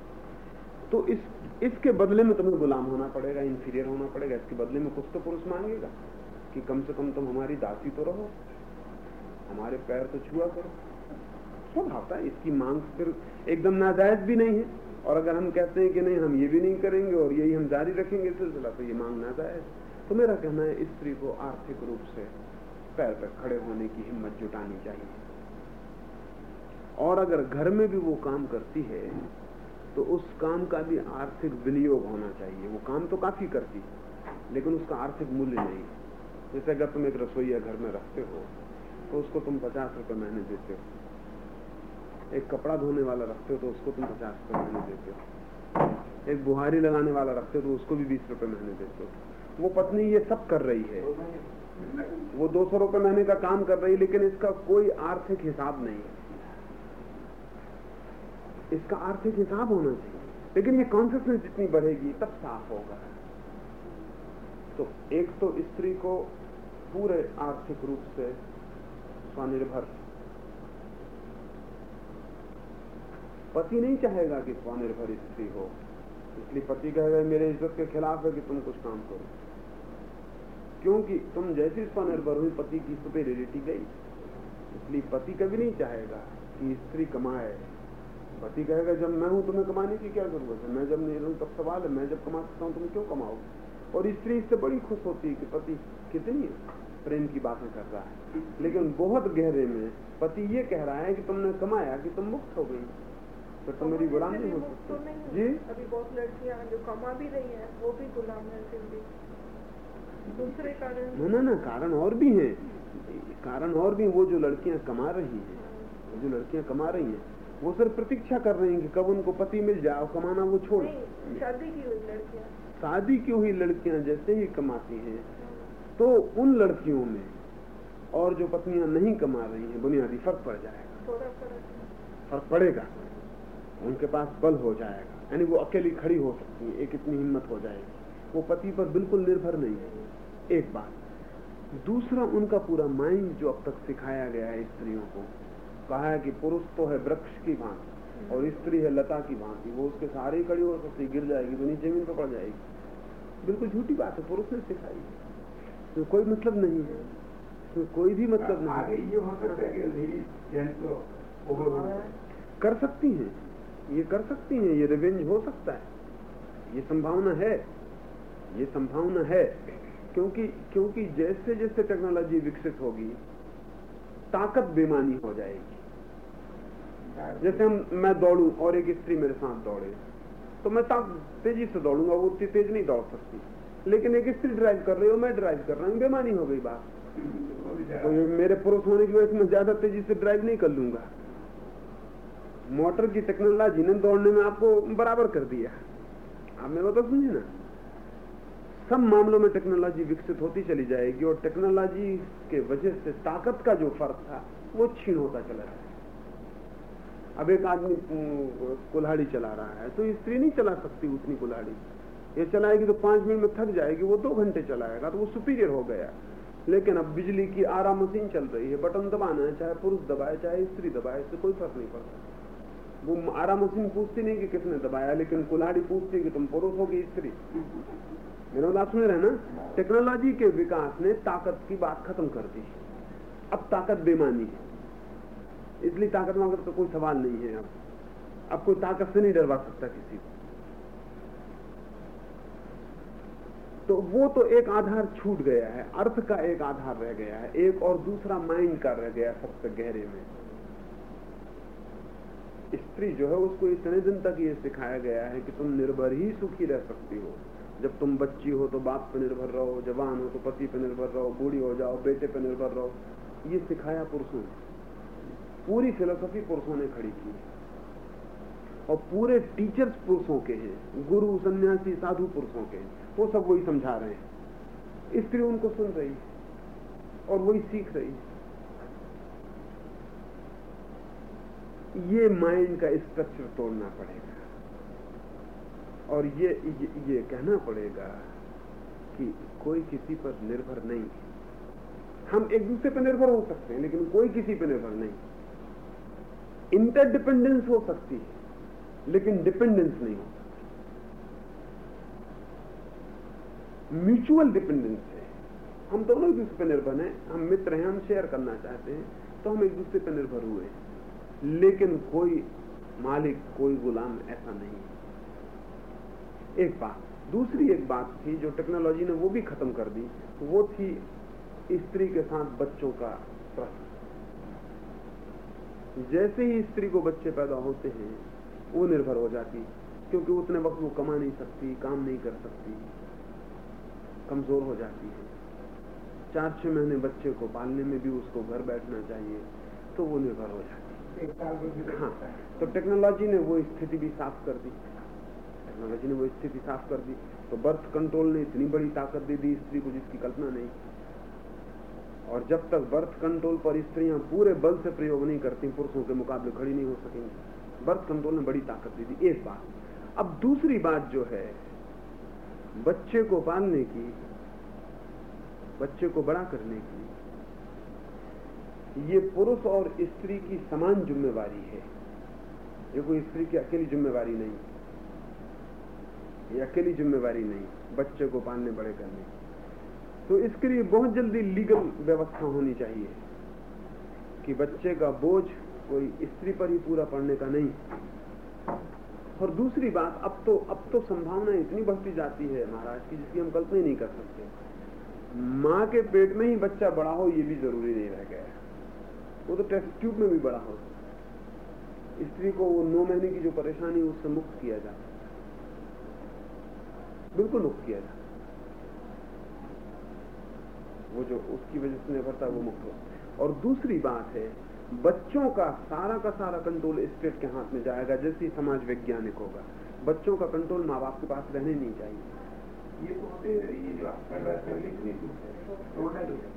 तो इस, इसके बदले में तुम्हें गुलाम होना पड़ेगा इंफीरियर होना पड़ेगा। इसके बदले में कुछ तो पुरुष मांगेगा कि कम से कम तुम हमारी दासी तो रहो। हमारे पैर तो छुआ करो स्वभाव था इसकी मांग फिर एकदम नाजायज भी नहीं है। और अगर हम कहते हैं कि नहीं, हम ये भी नहीं करेंगे और यही हम जारी रखेंगे सिलसिला तो ये मांग नाजायज। तो मेरा कहना है, स्त्री को आर्थिक रूप से पैर पर खड़े होने की हिम्मत जुटानी चाहिए। और अगर घर में भी वो काम करती है तो उस काम का भी आर्थिक विनियोग होना चाहिए। वो काम तो काफ़ी करती है, लेकिन उसका आर्थिक मूल्य नहीं जैसे अगर तुम एक रसोईया घर में रखते हो तो उसको तुम पचास रुपए महीने देते हो। एक कपड़ा धोने वाला रखते हो तो उसको तुम पचास रुपए महीने देते हो। एक बुहारी लगाने वाला रखते हो तो उसको भी बीस रुपए महीने देते हो। वो पत्नी ये सब कर रही है। वो दो सौ रुपए महीने का काम कर रही है, लेकिन इसका कोई आर्थिक हिसाब नहीं है। इसका आर्थिक हिसाब होना चाहिए। लेकिन ये कॉन्सियसनेस जितनी बढ़ेगी, तब साफ़ होगा। तो एक तो स्त्री को पूरे आर्थिक रूप से स्वनिर्भर। पति नहीं चाहेगा कि स्वनिर्भर स्त्री हो। इसलिए पति कहेगा मेरे इज़्ज़त के खिलाफ है कि तुम कुछ काम करो। क्योंकि तुम जैसी स्वनिर्भर हुई, पति की सुपेरियरिटी गई। इसलिए पति कभी नहीं चाहेगा कि स्त्री कमाए। पति कहेगा, जब मैं हूँ तुम्हें कमाने की क्या ज़रूरत है? मैं जब नहीं रहूँ, तब सवाल है, मैं जब कमा सकता हूँ तुम क्यों कमाओ और स्त्री इससे बड़ी खुश होती है कि पति कितनी प्रेम की बातें कर रहा है। लेकिन बहुत गहरे में पति ये कह रहा है कि तुमने कमाया कि तुम मुक्त हो गई। तो तुम मेरी गुलाम नहीं हो सकती। जी? अभी बहुत लड़कियाँ जो कमा भी रही हैं वो भी गुलाम है फिर भी। दूसरे कारण? ना ना कारण और भी हैं। कारण और भी वो जो लड़कियाँ कमा रही हैं जो लड़कियाँ कमा रही हैं वो सिर्फ़ प्रतीक्षा कर रही हैं कि कब उनको पति मिल जाए और कमाना वो छोड़। शादी की हुई लड़कियाँ। शादी की हुई लड़कियाँ जैसे ही कमाती हैं। तो उन लड़कियों में और जो पत्नियाँ नहीं कमा रही हैं, बुनियादी फ़र्क पड़ जाएगा। फ़र्क पड़ेगा। उनके पास बल हो जाएगा। यानी वो अकेली खड़ी हो सकती है, एक इतनी हिम्मत हो जाएगी। वो पति पर बिल्कुल निर्भर नहीं है। एक बात, दूसरा उनका पूरा माइंड जो अब तक सिखाया गया है स्त्रियों को, कहा है कि पुरुष तो है वृक्ष की भांति, और स्त्री है लता की भांति। वो उसके सहारे खड़ी हो सकती गिर जाएगी तो नीचे ज़मीन पर पड़ जाएगी। बिल्कुल झूठी बात है, पुरुष ने सिखाई तो कोई मतलब नहीं है। तो कोई भी मतलब नहीं ये हो सकता है कि लेडीज़ तो कर सकती हैं। ये कर सकती हैं ये रिवेंज हो सकता है। ये संभावना है। ये संभावना है। क्योंकि क्योंकि जैसे जैसे टेक्नोलॉजी विकसित होगी ताकत बेमानी हो जाएगी। जैसे हम मैं दौड़ू और एक स्त्री मेरे साथ दौड़े तो मैं ताकत तेज़ी से दौड़ूँगा वो उतनी तेज नहीं दौड़ सकती। लेकिन एक स्त्री ड्राइव कर रही हो मैं ड्राइव कर रहा हूँ बेमानी हो गई बात। तो मेरे पुरुष होने की वजह से मैं ज़्यादा तेज़ी से ड्राइव नहीं कर लूँगा। मोटर की टेक्नोलॉजी ने दौड़ने में आपको बराबर कर दिया। आप मेरे तो समझे ना? सब मामलों में टेक्नोलॉजी विकसित होती चली जाएगी और टेक्नोलॉजी के वजह से ताकत का जो फ़र्क था, वो छीन होता चला जाएगा अब एक आदमी कुल्हाड़ी चला रहा है तो स्त्री नहीं चला सकती उतनी कुल्हाड़ी। ये चलाएगी तो पाँच मिनट में थक जाएगी, वो दो घंटे चलाएगा तो वो सुपीरियर हो गया। लेकिन अब बिजली की आरा मशीन चल रही है, बटन दबाना है, चाहे पुरुष दबाए, चाहे स्त्री दबाए, इससे कोई फ़र्क नहीं पड़ता। वो आरा मशीन पूछती नहीं कि किसने दबाया, लेकिन कुल्हाड़ी पूछती है कि तुम पुरुष हो कि स्त्री? मेरा बात सुन रहे ना, टेक्नोलॉजी के विकास ने ताकत की बात खत्म कर दी। अब ताकत बेमानी है। इसलिए ताकत वाकत का कोई सवाल नहीं है अब अब कोई ताकत से नहीं डरवा सकता किसी को। तो वो तो एक आधार छूट गया है, अर्थ का एक आधार रह गया है, एक और दूसरा माइंड का रह गया सबसे गहरे में। स्त्री जो है उसको इतने दिन तक ये सिखाया गया है कि तुम निर्भर ही सुखी रह सकती हो। जब तुम बच्ची हो तो बाप पर निर्भर रहो, जवान हो तो पति पर निर्भर रहो, बूढ़ी हो जाओ, बेटे पर निर्भर रहो। ये सिखाया पुरुषों ने। पूरी फिलोसफी पुरुषों ने खड़ी की। और पूरे टीचर्स पुरुषों के हैं, गुरु, सन्यासी, साधु पुरुषों के हैं। वो सब वही समझा रहे हैं। स्त्री उनको सुन रही है और वही सीख रही है। ये माइंड का स्ट्रक्चर तोड़ना पड़ेगा। और ये ये, ये कहना पड़ेगा कि कोई किसी पर निर्भर नहीं हम एक दूसरे पर निर्भर हो सकते हैं लेकिन कोई किसी पर निर्भर नहीं। इंटरडिपेंडेंस हो सकती है लेकिन डिपेंडेंस नहीं हो म्यूचुअल डिपेंडेंस है। हम दोनों एक दूसरे पर निर्भर हैं। हम मित्र हैं, हम शेयर करना चाहते हैं तो हम एक दूसरे पर निर्भर हुए हैं। लेकिन कोई मालिक, कोई गुलाम ऐसा नहीं एक बात, दूसरी एक बात थी जो टेक्नोलॉजी ने वो भी खत्म कर दी, वो थी स्त्री के साथ बच्चों का प्रश्न। जैसे ही स्त्री को बच्चे पैदा होते हैं, वो निर्भर हो जाती, क्योंकि उतने वक्त वो कमा नहीं सकती, काम नहीं कर सकती। कमज़ोर हो जाती है। चार छह महीने बच्चे को पालने में भी उसको घर बैठना चाहिए तो वो निर्भर हो जाती है। हाँ। तो टेक्नोलॉजी ने वो स्थिति भी साफ़ कर दी। टेक्नोलॉजी ने वो स्थिति साफ़ कर दी तो बर्थ कंट्रोल ने इतनी बड़ी ताकत दे दी स्त्री को जिसकी कल्पना नहीं। और जब तक बर्थ कंट्रोल पर स्त्रियाँ पूरे बल से प्रयोग नहीं करती पुरुषों के मुकाबले खड़ी नहीं हो सकेंगी। बर्थ कंट्रोल ने बड़ी ताकत दे दी एक बात। अब दूसरी बात जो है बच्चे को पालने की, बच्चे को बड़ा करने की, ये पुरुष और स्त्री की समान जिम्मेवारी है। ये कोई स्त्री की अकेली जिम्मेवारी नहीं। ये अकेली जिम्मेवारी नहीं, बच्चे को पालने बड़े करने। तो इसके लिए बहुत जल्दी लीगल व्यवस्था होनी चाहिए कि बच्चे का बोझ कोई स्त्री पर ही पूरा पड़ने का नहीं। और दूसरी बात, अब तो अब तो संभावना इतनी बढ़ती जाती है महाराज की, जिसकी हम कल्पना ही नहीं कर सकते। माँ के पेट में ही बच्चा बड़ा हो, ये भी ज़रूरी नहीं रह गया। वो तो टेस्ट ट्यूब में भी बड़ा हो। स्त्री को वो नौ महीने की जो परेशानी, उससे मुक्त किया जाता बिल्कुल मुक्त किया जाता वो जो, उसकी वजह से निर्भरता, वो मुक्त हो। और दूसरी बात है बच्चों का सारा का सारा कंट्रोल स्टेट के हाथ में जाएगा जैसे समाज वैज्ञानिक होगा। बच्चों का कंट्रोल माँ बाप के पास रहने नहीं चाहिए। ये तो जो आप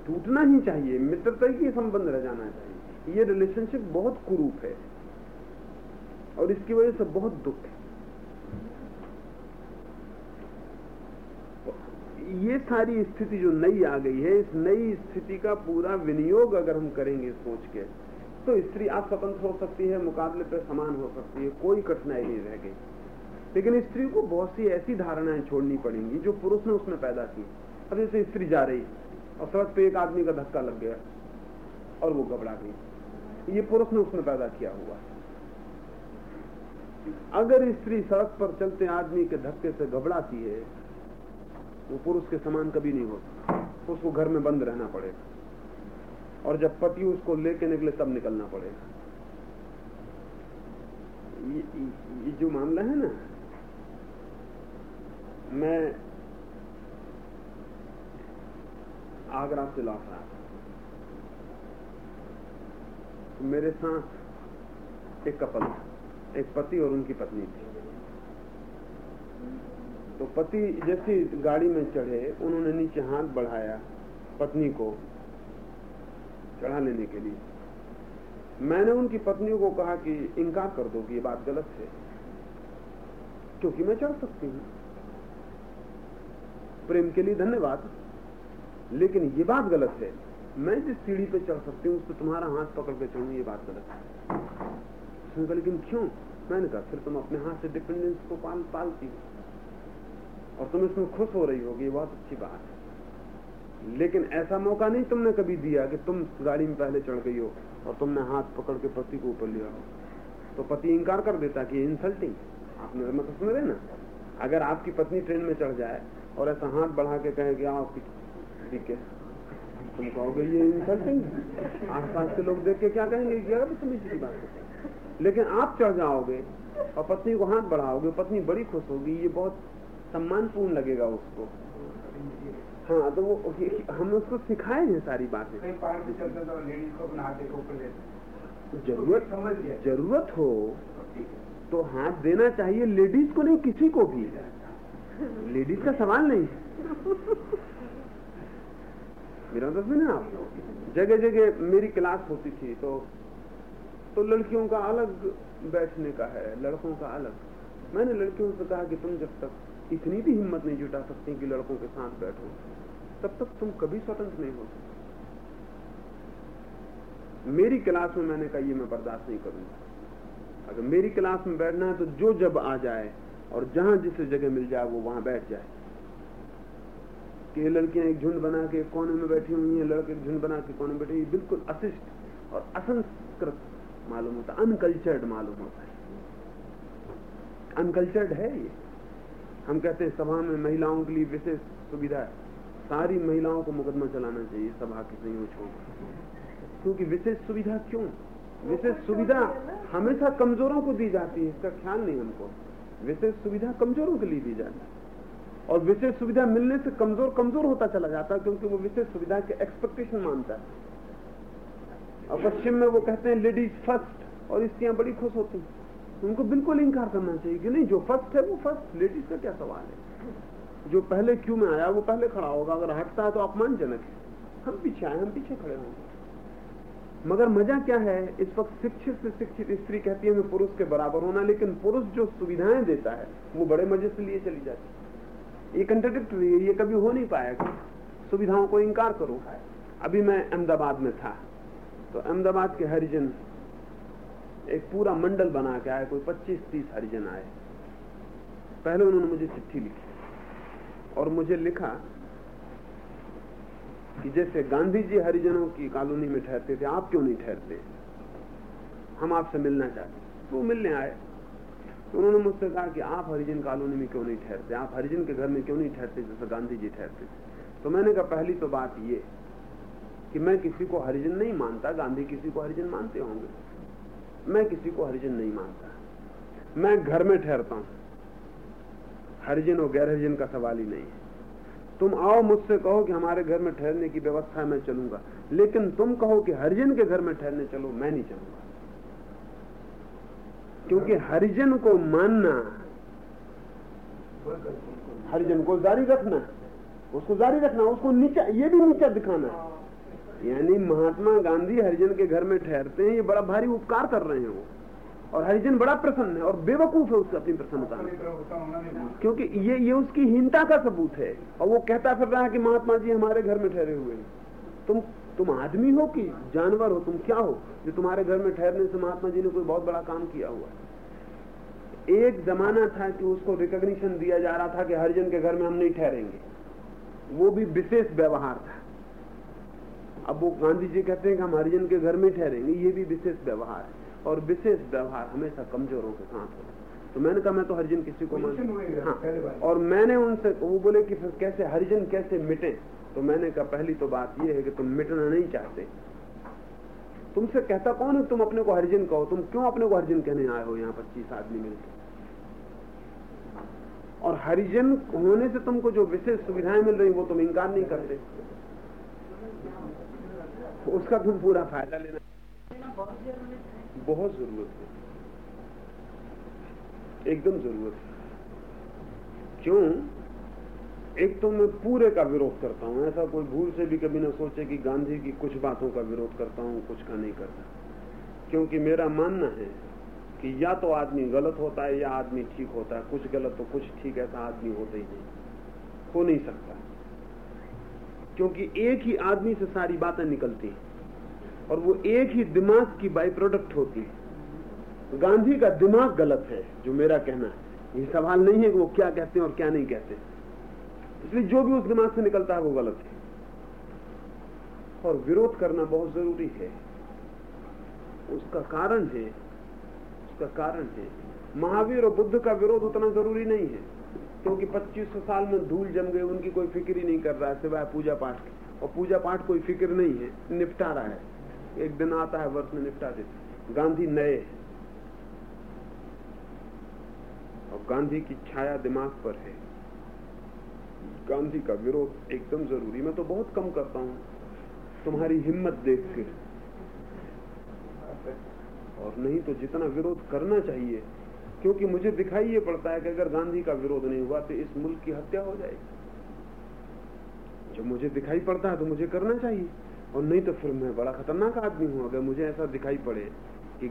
टूटना ही चाहिए मित्रता ही संबंध रह जाना चाहिए। ये रिलेशनशिप बहुत कुरूप है। और इसकी वजह से बहुत दुख है। ये सारी स्थिति जो नई आ गई है इस नई स्थिति का पूरा विनियोग अगर हम करेंगे सोच के तो स्त्री आप स्वतंत्र हो सकती है, मुकाबले पर समान हो सकती है, कोई कठिनाई नहीं रह गई। लेकिन स्त्री को बहुत सी ऐसी धारणाएँ छोड़नी पड़ेंगी जो पुरुष ने उसमें पैदा की। अब जैसे स्त्री जा रही, और सड़क पे एक आदमी का धक्का लग गया, और वो घबरा गई। ये पुरुष ने उसमें पैदा किया हुआ अगर स्त्री सड़क पर चलते आदमी के धक्के से घबराती है, वो पुरुष के समान कभी नहीं होता उसको घर में बंद रहना पड़ेगा। और जब पति उसको लेके निकले तब निकलना पड़ेगा। ये, ये जो मामला है ना मैं आगरा से लौट रहा था। मेरे साथ एक कपल एक पति और उनकी पत्नी थी। तो पति जैसे गाड़ी में चढ़े उन्होंने नीचे हाथ बढ़ाया पत्नी को। चढ़ा लेने के लिए। मैंने उनकी पत्नियों को कहा कि इनकार कर दो कि ये बात गलत है, क्योंकि मैं चढ़ सकती हूँ। प्रेम के लिए धन्यवाद, लेकिन ये बात गलत है। मैं जिस सीढ़ी पे चढ़ सकती हूँ, उस पर तुम्हारा हाथ पकड़ के चढ़ू, ये बात गलत है। लेकिन क्यों? मैंने कहा, फिर तुम अपने हाथ से डिपेंडेंस को पाल, पालती हो और तुम इसमें खुश हो रही होगी बहुत अच्छी बात है। लेकिन ऐसा मौका नहीं तुमने कभी दिया कि तुम गाड़ी में पहले चढ़ गई हो और तुमने हाथ पकड़ के पति को ऊपर लिया हो। तो पति इंकार कर देता कि इंसल्टिंग आपने मतलब सुन रहे ना? अगर आपकी पत्नी ट्रेन में चढ़ जाए और ऐसा हाथ बढ़ा के कहे कि आओ ठीक है, तुम कहोगे ये इंसल्टिंग आस पास के लोग देख के क्या कहेंगे? बदतमीजी की बात लेकिन आप चढ़ जाओगे और पत्नी को हाथ बढ़ाओगे, पत्नी बड़ी खुश होगी, ये बहुत सम्मानपूर्ण लगेगा उसको। हाँ तो वो हमने उसको सिखाए हैं सारी बातें। ज़रूरत ज़रूरत हो तो हाथ देना चाहिए लेडीज़ को नहीं किसी को भी। लेडीज़ का सवाल नहीं मेरा मतलब ना आप जगह जगह मेरी क्लास होती थी तो तो लड़कियों का अलग बैठने का है लड़कों का अलग। मैंने लड़कियों से कहा कि तुम जब तक इतनी भी हिम्मत नहीं जुटा सकती कि लड़कों के साथ बैठो। तब तक तुम कभी स्वतंत्र नहीं हो सकते। मेरी क्लास में मैंने कहा, ये मैं बर्दाश्त नहीं करूँगा। अगर मेरी क्लास में बैठना है तो जो जब आ जाए और जहाँ जिसे जगह मिल जाए, वो वहाँ बैठ जाए। कि लड़कियाँ एक झुंड बना के कोने में बैठी हुई हैं, लड़के झुंड बना के कोने में बैठे हुई बिल्कुल अशिष्ट और असंस्कृत मालूम होता अनकल्चर्ड मालूम होता है। अनकल्चर्ड है ये। हम कहते हैं, सभा में महिलाओं के लिए विशेष सुविधा है। सारी महिलाओं को मुकदमा चलाना चाहिए सभा के संयोजकों क्योंकि विशेष सुविधा क्यों? विशेष सुविधा हमेशा कमजोरों को दी जाती है, इसका ख्याल नहीं हमको। विशेष सुविधा कमजोरों के लिए दी जाती है। और विशेष सुविधा मिलने से कमज़ोर कमज़ोर होता चला जाता है, क्योंकि वो विशेष सुविधा के एक्सपेक्टेशन मानता है। और पश्चिम में वो कहते हैं लेडीज़ फ़र्स्ट और स्त्रियाँ बड़ी खुश होती हैं। उनको बिल्कुल इंकार करना चाहिए कि नहीं, जो फ़र्स्ट है वो फ़र्स्ट लेडीज़ का क्या सवाल है? जो पहले क्यों में आया, वो पहले खड़ा होगा। अगर हटता है तो अपमानजनक है। हम पीछे आए, हम पीछे खड़े होंगे। मगर मज़ा क्या है? इस वक्त शिक्षित से शिक्षित स्त्री कहती है हमें पुरुष के बराबर होना लेकिन पुरुष जो सुविधाएँ देता है, वो बड़े मज़े से लिए चली जाती ये कंट्रडिक्टरी है, ये कभी हो नहीं पाएगा सुविधाओं को इंकार करो। अभी मैं अहमदाबाद में था तो अहमदाबाद के हरिजन एक पूरा मंडल बना के आए, कोई 25-30 हरिजन आए। पहले उन्होंने मुझे चिट्ठी लिखी। और मुझे लिखा कि जैसे गांधी जी हरिजनों की कॉलोनी में ठहरते थे, आप क्यों नहीं ठहरते? हम आपसे मिलना चाहते वो मिलने आए। तो उन्होंने मुझसे कहा कि आप हरिजन कॉलोनी में क्यों नहीं ठहरते? आप हरिजन के घर में क्यों नहीं ठहरते जैसे गांधी जी ठहरते थे? तो मैंने कहा, पहली तो बात ये कि मैं किसी को हरिजन नहीं मानता। गांधी किसी को हरिजन मानते होंगे। मैं किसी को हरिजन नहीं मानता। मैं घर में ठहरता हूँ। हरिजन और गैर हरिजन का सवाल ही नहीं है। तुम आओ मुझसे कहो कि हमारे घर में ठहरने की व्यवस्था मैं चलूँगा, लेकिन तुम कहो कि हरिजन के घर में ठहरने चलो, मैं नहीं चलूँगा। क्योंकि हरिजन को मानना, हरिजन को जारी रखना, उसको जारी रखना, उसको नीचा, ये भी नीचा दिखाना। यानी महात्मा गांधी हरिजन के घर में ठहरते हैं, ये बड़ा भारी उपकार कर रहे हैं वो। और हरिजन बड़ा प्रसन्न है और बेवकूफ़ है उसकी अपनी प्रसन्नता में। क्योंकि ये ये उसकी हीनता का सबूत है और वो कहता फिर रहा है कि महात्मा जी हमारे घर में ठहरे हुए हैं। तुम तुम आदमी हो कि जानवर हो? तुम क्या हो? जो तुम्हारे घर में ठहरने से महात्मा जी ने कोई बहुत बड़ा काम किया हुआ एक जमाना था कि उसको रिकॉग्निशन दिया जा रहा था कि हरिजन के घर में हम नहीं ठहरेंगे। वो भी विशेष व्यवहार था। अब वो गांधी जी कहते हैं कि हम हरिजन के घर में ठहरेंगे, ये भी विशेष व्यवहार है। और विशेष व्यवहार हमेशा कमजोरों के साथ हो तो मैंने कहा मैं तो हरिजन किसी को मान हाँ और मैंने उनसे वो बोले कि फिर कैसे हरिजन कैसे मिटे? तो मैंने कहा पहली तो बात ये है कि तुम मिटना नहीं चाहते। तुमसे कहता कौन है तुम अपने को हरिजन कहो? तुम क्यों अपने को हरिजन कहने आए हो यहाँ पच्चीस आदमी मिलकर और हरिजन होने से तुमको जो विशेष सुविधाएँ मिल रही वो तुम इंकार नहीं करते। उसका तुम पूरा फ़ायदा लेना। बहुत ज़रूरत है। एकदम ज़रूरत है। क्यों? एक तो मैं पूरे का विरोध करता हूँ। ऐसा कोई भूल से भी कभी ना सोचे कि गांधी की कुछ बातों का विरोध करता हूँ, कुछ का नहीं करता। क्योंकि मेरा मानना है कि या तो आदमी गलत होता है या आदमी ठीक होता है। कुछ गलत तो कुछ ठीक ऐसा आदमी होता ही नहीं। हो नहीं सकता। क्योंकि एक ही आदमी से सारी बातें निकलती हैं। और वो एक ही दिमाग की बाई प्रोडक्ट होती है। गांधी का दिमाग गलत है, जो मेरा कहना है। ये सवाल नहीं है कि वो क्या कहते हैं और क्या नहीं कहते। इसलिए जो भी उस दिमाग से निकलता है, वो गलत है। और विरोध करना बहुत ज़रूरी है। उसका कारण है, उसका कारण है, महावीर और बुद्ध का विरोध उतना ज़रूरी नहीं है, क्योंकि 2500 साल में धूल जम गए उनकी कोई फ़िक्र ही नहीं कर रहा है, सिवाय पूजा पाठ और पूजा पाठ कोई फ़िक्र नहीं है, निपटा रहा है। एक दिन आता है, वर्ष में निपटा देते गांधी नए और गांधी की छाया दिमाग पर है। गांधी का विरोध एकदम ज़रूरी। मैं तो बहुत कम करता हूँ। तुम्हारी हिम्मत देख के। और नहीं तो जितना विरोध करना चाहिए, क्योंकि मुझे दिखाई ये पड़ता है कि अगर गांधी का विरोध नहीं हुआ तो इस मुल्क की हत्या हो जाएगी। जो मुझे दिखाई पड़ता है तो मुझे करना चाहिए। और नहीं तो फिर मैं बड़ा खतरनाक आदमी हूँ। अगर मुझे ऐसा दिखाई पड़े कि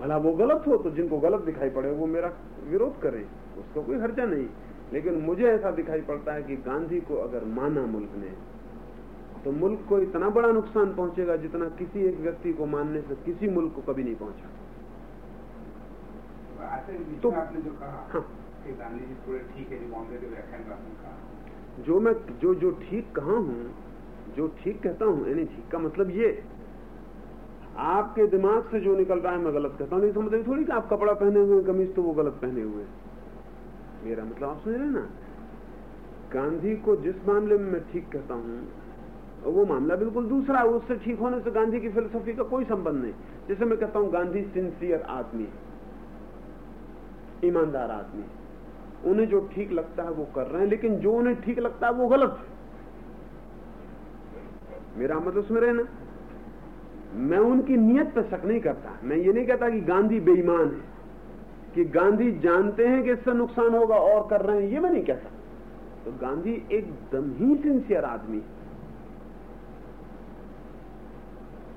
भला वो गलत हो तो जिनको गलत दिखाई पड़े वो मेरा विरोध करें। उसका कोई हर्जा नहीं। लेकिन मुझे ऐसा दिखाई पड़ता है कि गांधी को अगर माना मुल्क ने तो मुल्क को इतना बड़ा नुकसान पहुंचेगा जितना किसी एक व्यक्ति को मानने से किसी मुल्क को कभी नहीं पहुँचा। तो आपने जो कहा हाँ। कि गांधी जी थोड़े ठीक है जो मैं जो जो ठीक कहा हूँ जो ठीक कहता हूँ, यानी ठीक का मतलब ये, आपके दिमाग से जो निकल रहा है, मैं गलत कहता हूँ, नहीं समझ थोड़ी कि आप कपड़ा पहने हुए कमीज तो वो गलत पहने हुए मेरा मतलब आप समझ रहे ना? गांधी को जिस मामले में मैं ठीक कहता हूँ वो मामला बिल्कुल दूसरा है उससे ठीक होने से गांधी की फिलोसफी का कोई संबंध नहीं। जैसे मैं कहता हूँ, गांधी सिंसियर आदमी ईमानदार आदमी है। उन्हें जो ठीक लगता है, वो कर रहे हैं, लेकिन जो उन्हें ठीक लगता है, वो गलत है। मेरा मतलब उसमें रहना। मैं उनकी नियत पर शक नहीं करता। मैं ये नहीं कहता कि गांधी बेईमान है, कि गांधी जानते हैं कि इससे नुकसान होगा और कर रहे हैं, ये मैं नहीं कहता। तो गांधी एकदम ही सिंसियर आदमी है।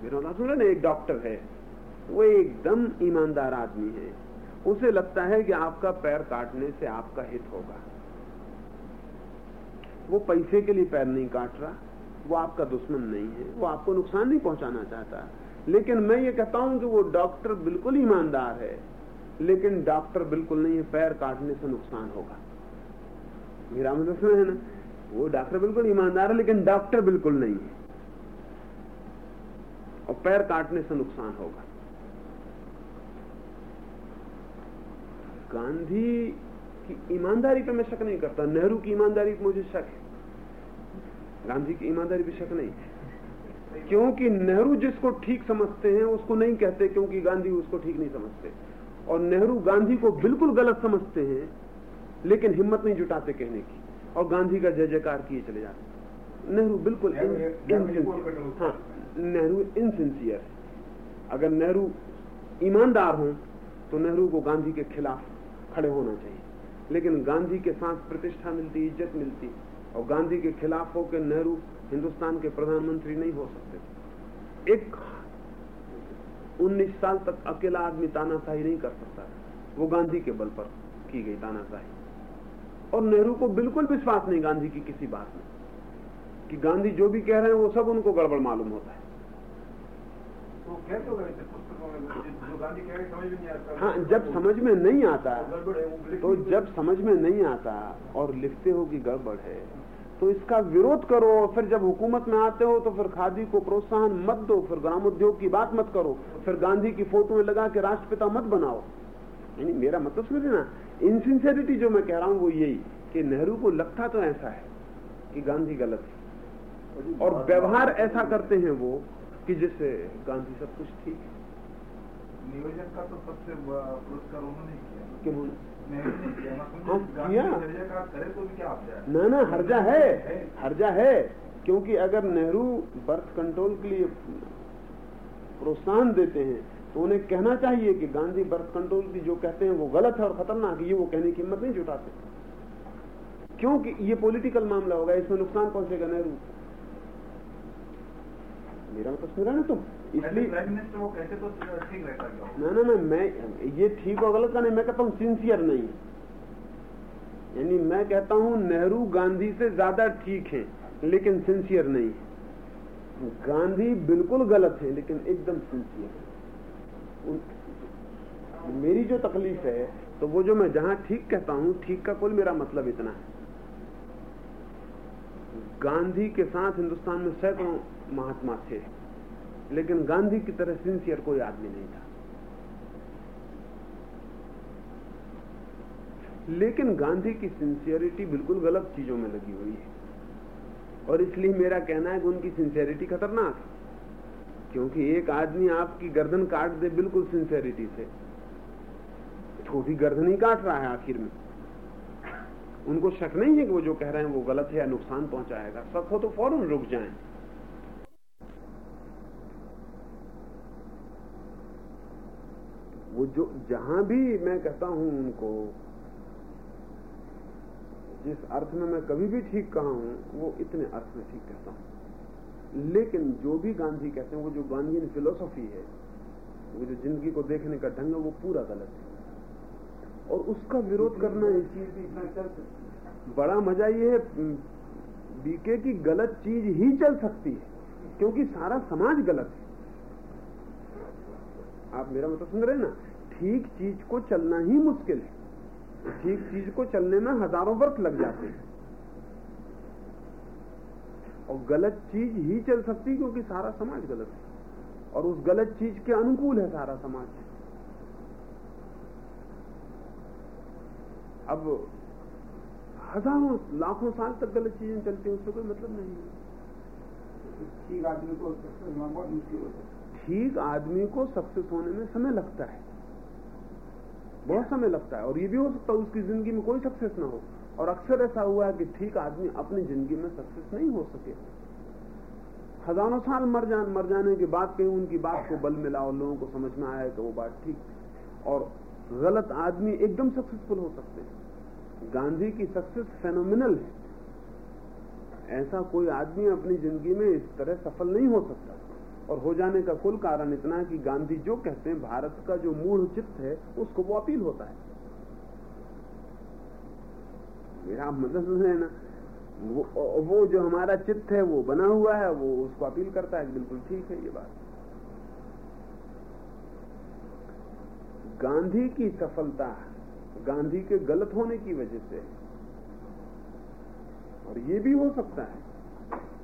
मेरा मतलब एक डॉक्टर है। वो एकदम ईमानदार आदमी है। उसे लगता है कि आपका पैर काटने से आपका हित होगा। वो पैसे के लिए पैर नहीं काट रहा वो आपका दुश्मन नहीं है, वो आपको नुकसान नहीं पहुंचाना चाहता। लेकिन मैं ये कहता हूँ कि वो डॉक्टर बिल्कुल ईमानदार है, लेकिन डॉक्टर बिल्कुल नहीं है, पैर काटने से नुकसान होगा। मेरा मतलब है ना? वो डॉक्टर बिल्कुल ईमानदार है, लेकिन डॉक्टर बिल्कुल नहीं है। और पैर काटने से नुकसान होगा। गांधी की ईमानदारी पे मैं शक नहीं करता, नेहरू की ईमानदारी पे मुझे शक है। गांधी की ईमानदारी भी शक नहीं। क्योंकि नेहरू जिसको ठीक समझते हैं उसको नहीं कहते क्योंकि गांधी उसको ठीक नहीं समझते। और नेहरू गांधी को बिल्कुल गलत समझते हैं लेकिन हिम्मत नहीं जुटाते कहने की। और गांधी का जय जयकार किए चले जाते नेहरू बिल्कुल हाँ नेहरू इनसिंसियर अगर नेहरू ईमानदार हों तो नेहरू को गांधी के खिलाफ खड़े होना चाहिए। लेकिन गांधी के साथ प्रतिष्ठा मिलती इज़्ज़त मिलती और गांधी के खिलाफ होकर नेहरू हिंदुस्तान के प्रधानमंत्री नहीं हो सकते। एक 19 साल तक अकेला आदमी तानाशाही नहीं कर सकता। वो गांधी के बल पर की गई तानाशाही। और नेहरू को बिल्कुल विश्वास नहीं गांधी की किसी बात में। कि गांधी जो भी कह रहे हैं वो सब उनको गड़बड़ मालूम होता है। तो कहते हो वैसे पुस्तकों जो गांधी कह रहे समझ में नहीं आता। हाँ जब समझ में नहीं आता तो जब समझ में नहीं आता और लिखते हो कि गड़बड़ है तो इसका विरोध करो और फिर जब हुकूमत में आते हो तो फिर खादी को प्रोत्साहन मत दो फिर ग्राम उद्योग की बात मत करो फिर गांधी की फ़ोटो में लगा के राष्ट्रपिता मत बनाओ। यानी मेरा मतलब समझे ना? इनसिंसेरिटी जो मैं कह रहा हूँ वो यही कि नेहरू को लगता तो ऐसा है कि गांधी गलत है। और व्यवहार ऐसा करते हैं वो कि जिससे गांधी सब कुछ ठीक है। नियोजन का तो सबसे पुरस्कार उन्होंने किया। ने किया। ने तो क्या ना ना हर्जा है हर्जा है क्योंकि अगर नेहरू बर्थ कंट्रोल के लिए प्रोत्साहन देते हैं तो उन्हें कहना चाहिए कि गांधी बर्थ कंट्रोल की जो कहते हैं वो गलत है और खतरनाक है ये वो कहने की हिम्मत नहीं जुटाते। क्योंकि ये पॉलिटिकल मामला होगा इसमें नुकसान पहुंचेगा नेहरू। मेरा मतलब सुन रहा ना तुम? इसलिए तो ठीक रहता क्या ना ना ना मैं ये ठीक और गलत का नहीं मैं कहता हूँ सिंसियर नहीं। यानी मैं कहता हूँ नेहरू गांधी से ज़्यादा ठीक है लेकिन सिंसियर नहीं है। गांधी बिल्कुल गलत है लेकिन एकदम सिंसियर है। मेरी जो तकलीफ़ है तो वो जो मैं जहाँ ठीक कहता हूँ ठीक का कुल मेरा मतलब इतना है। गांधी के साथ हिंदुस्तान में सैकड़ों महात्मा थे। लेकिन गांधी की तरह सिंसियर कोई आदमी नहीं था। लेकिन गांधी की सिंसियरिटी बिल्कुल गलत चीज़ों में लगी हुई है। और इसलिए मेरा कहना है कि उनकी सिंसियरिटी खतरनाक है। क्योंकि एक आदमी आपकी गर्दन काट दे, बिल्कुल सिंसियरिटी से। तो भी गर्दन ही काट रहा है आखिर में। उनको शक नहीं है कि वो जो कह रहे हैं वो गलत है या नुकसान पहुंचाएगा। शक हो तो फ़ौरन रुक जाएँ। वो जो, जहाँ भी मैं कहता हूँ उनको, जिस अर्थ में मैं कभी भी ठीक कहा हूँ, वो इतने अर्थ में ठीक कहता हूँ। लेकिन जो भी गांधी कहते हैं, वो जो गांधीन फिलोसॉफी है, वो जो ज़िंदगी को देखने का ढंग है, वो पूरा गलत है। और उसका विरोध करना इस चीज़ बड़ा मज़ा ये है बीके की गलत चीज़ ही चल सकती है, क्योंकि सारा समाज गलत है। आप मेरा मतलब सुन रहे हैं ना? ठीक चीज़ को चलना ही मुश्किल है। ठीक चीज़ को चलने में हज़ारों वर्ष लग जाते हैं। और गलत चीज़ ही चल सकती क्योंकि सारा समाज गलत है। और उस गलत चीज़ के अनुकूल है सारा समाज। अब हज़ारों लाखों साल तक गलत चीज़ें चलती हैं उससे कोई मतलब नहीं है। ठीक आदमी को सक्सेस होना बहुत मुश्किल होता है। ठीक आदमी को सक्सेस होने में समय लगता है। बहुत समय लगता है। और ये भी हो सकता है उसकी ज़िंदगी में कोई सक्सेस ना हो। और अक्सर ऐसा हुआ है कि ठीक आदमी अपनी ज़िंदगी में सक्सेस नहीं हो सके। हज़ारों साल मर जान, मर जाने के बाद कहीं उनकी बात को बल मिला और लोगों को समझ में आया कि वो बात ठीक। और गलत आदमी एकदम सक्सेसफुल हो सकते हैं। गांधी की सक्सेस फेनोमिनल है। ऐसा कोई आदमी अपनी ज़िंदगी में इस तरह सफल नहीं हो सकता। और हो जाने का कुल कारण इतना है कि गांधी जो कहते हैं भारत का जो मूल चित्त है उसको वो अपील होता है। मेरा आप मतलब हैं ना? वो, वो जो हमारा चित्त है वो बना हुआ है वो उसको अपील करता है बिल्कुल ठीक है ये बात। गांधी की सफलता गांधी के गलत होने की वजह से और ये भी हो सकता है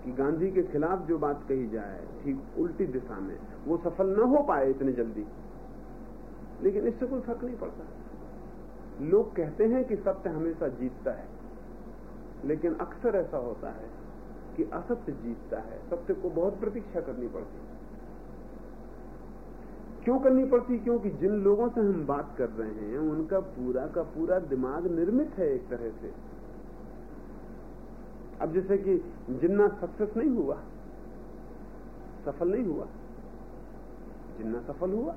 कि गांधी के खिलाफ जो बात कही जाए, ठीक उल्टी दिशा में, वो सफल न हो पाए इतने जल्दी। लेकिन इससे कोई फ़र्क नहीं पड़ता। लोग कहते हैं कि सत्य हमेशा जीतता है, लेकिन अक्सर ऐसा होता है कि असत्य जीतता है। सत्य को बहुत प्रतीक्षा करनी पड़ती। क्यों करनी पड़ती? क्योंकि जिन लोगों से हम बात कर रहे हैं, उनका पूरा का पूरा दिमाग निर्मित है एक तरह से। अब जैसे कि जिन्ना सक्सेस नहीं हुआ, सफल नहीं हुआ, जिन्ना सफल हुआ।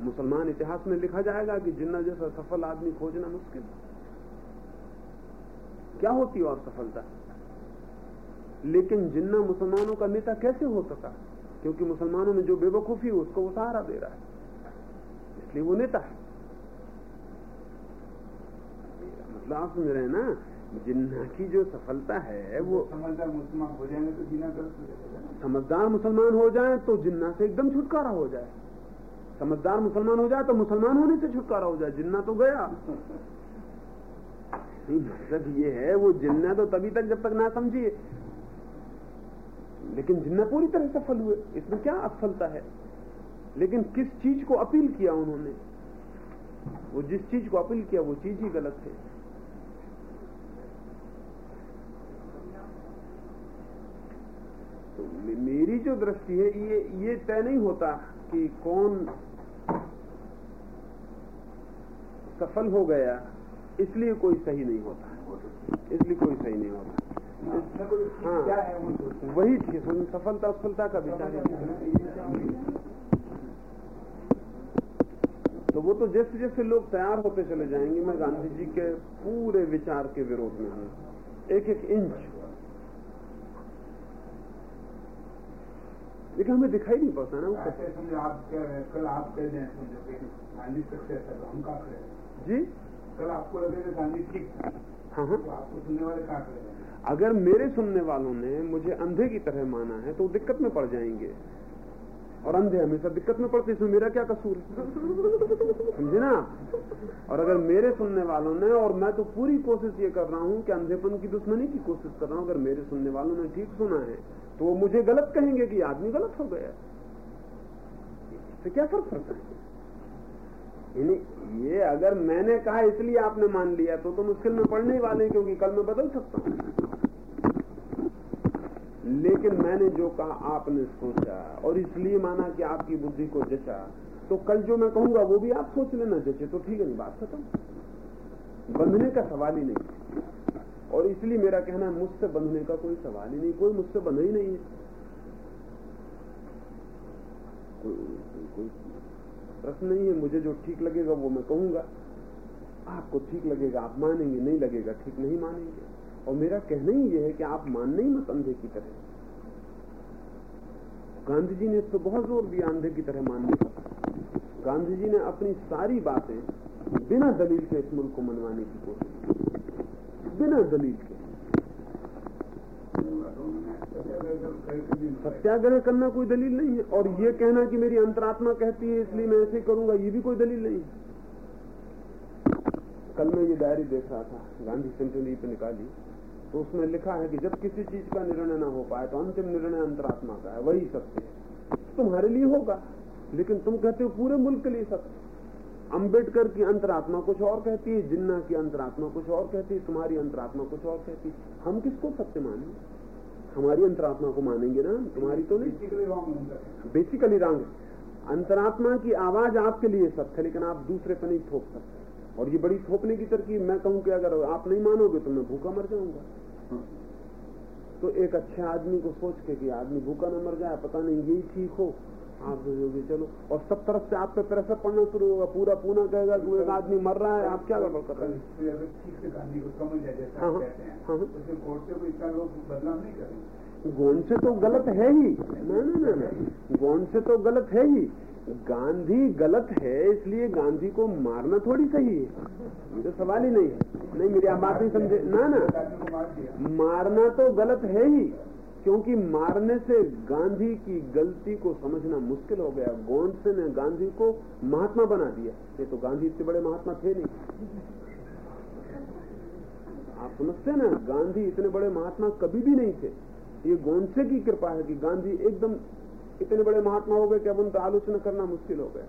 मुसलमान इतिहास में लिखा जाएगा कि जिन्ना जैसा सफल आदमी खोजना मुश्किल। क्या होती और सफलता? लेकिन जिन्ना मुसलमानों का नेता कैसे हो सका? क्योंकि मुसलमानों में जो बेवकूफ़ी है, उसको वो सहारा दे रहा है। इसलिए वो नेता है। मतलब आप समझ रहे हैं ना? जिन्ना की जो सफलता है वो समझदार मुसलमान हो जाएँगे तो जीना गलत समझदार मुसलमान हो जाए तो जिन्ना से एकदम छुटकारा हो जाए। समझदार मुसलमान हो जाए तो मुसलमान होने से छुटकारा हो जाए जिन्ना तो गया। मतलब ये है वो जिन्ना तो तभी तक जब तक ना समझिए। लेकिन जिन्ना पूरी तरह सफल हुए इसमें क्या असफलता है? लेकिन किस चीज़ को अपील किया उन्होंने? वो जिस चीज़ को अपील किया वो चीज़ ही गलत है तो मेरी जो दृष्टि है, ये ये तय नहीं होता कि कौन सफल हो गया। इसलिए कोई सही नहीं होता। इसलिए कोई सही नहीं होता। हाँ। वही चीज़ सफलता असफलता का विचार तो वो तो जैसे जैसे लोग तैयार होते चले जाएँगे, मैं गांधी जी के पूरे विचार के विरोध में हूँ। एक एक इंच लेकिन हमें दिखाई नहीं पड़ता ना वो आप कह रहे हैं कल आप कह दें गांधी सक्सेस है तो हम जी? कल आपको लगेगा गांधी ठीक हाँ। हाँ तो आपको सुनने वाले कहाँ खड़े हैं? अगर मेरे सुनने वालों ने मुझे अंधे की तरह माना है तो दिक्कत में पड़ जाएँगे। और अंधे हमेशा दिक्कत में पड़ते इसमें मेरा क्या कसूर है? समझे ना? और अगर मेरे सुनने वालों ने और मैं तो पूरी कोशिश ये कर रहा हूँ कि अंधेपन की दुश्मनी की कोशिश कर रहा हूँ अगर मेरे सुनने वालों ने ठीक सुना है तो वो मुझे गलत कहेंगे कि आदमी गलत हो गया। इससे क्या फ़र्क पड़ता है? ये अगर मैंने कहा, इसलिए आपने मान लिया तो तो मुश्किल में पड़ने वाले क्योंकि कल मैं बदल सकता हूँ। लेकिन मैंने जो कहा, आपने सोचा, और इसलिए माना कि आपकी बुद्धि को जचा तो कल जो मैं कहूँगा, वो भी आप सोच लेना, जचे तो ठीक है, बात खत्म। बंधने का सवाल ही नहीं। और इसलिए मेरा कहना है मुझसे बंधने का कोई सवाल ही नहीं कोई मुझसे बंधा ही नहीं है। कोई, कोई, प्रश्न नहीं है मुझे जो ठीक लगेगा वो मैं कहूँगा। आपको ठीक लगेगा आप मानेंगे नहीं लगेगा ठीक नहीं मानेंगे। और मेरा कहना ही यह है कि आप मानने ही मत अंधे की तरह। गांधी जी ने पर बहुत ज़ोर दिया अंधे की तरह मानने का। गांधी जी ने अपनी सारी बातें बिना दलील के इस मुल्क को मनवाने की कोशिश की। बिना दलील के। सत्याग्रह करना कोई दलील नहीं है। और ये कहना कि मेरी अंतरात्मा कहती है, इसलिए मैं ऐसे करूँगा, ये भी कोई दलील नहीं है। कल मैं ये डायरी देख रहा था, गांधी सेंचुरी पे निकाली तो उसमें लिखा है कि जब किसी चीज़ का निर्णय ना हो पाए तो अंतिम निर्णय अंतरात्मा का है, वही सत्य तुम्हारे लिए होगा, लेकिन तुम कहते हो पूरे मुल्क के लिए सत्य अंबेडकर की अंतरात्मा कुछ और कहती है जिन्ना की अंतरात्मा कुछ और कहती है तुम्हारी अंतरात्मा कुछ और कहती है। हम किसको सत्य माने? हमारी अंतरात्मा को मानेंगे ना? तुम्हारी तो नहीं। बेसिकली रॉन्ग अंतरात्मा की आवाज़ आपके लिए सत्य है लेकिन आप दूसरे पर नहीं थोप सकते। और ये बड़ी थोपने की तरकीब मैं कहूँ कि अगर आप नहीं मानोगे तो मैं भूखा मर जाऊँगा। तो एक अच्छे आदमी को सोच के कि आदमी भूखा न मर जाए पता नहीं यही ठीक हो। आप सोचोगे चलो। और सब तरफ़ से आप पे प्रेशर पड़ना शुरू होगा। पूरा पूना कहेगा कि एक आदमी मर रहा है आप क्या गड़बड़ कर रहे हैं? से जाए जैसा हाँ, हाँ, हैं नहीं से तो गलत है ही। ना ना ना ना। गौन से तो गलत है ही। गांधी गलत है इसलिए गांधी को मारना थोड़ी सही है ये तो सवाल ही नहीं है। नहीं मेरी आप बात नहीं समझे। ना ना। मार मारना तो गलत है ही। क्योंकि मारने से गांधी की गलती को समझना मुश्किल हो गया। गोंडसे ने गांधी को महात्मा बना दिया। ये तो गांधी इतने बड़े महात्मा थे नहीं। आप समझते ना, गांधी इतने बड़े महात्मा कभी भी नहीं थे। ये गोंडसे की कृपा है कि गांधी एकदम इतने बड़े महात्मा हो गए कि अब उन पर आलोचना करना मुश्किल हो गया।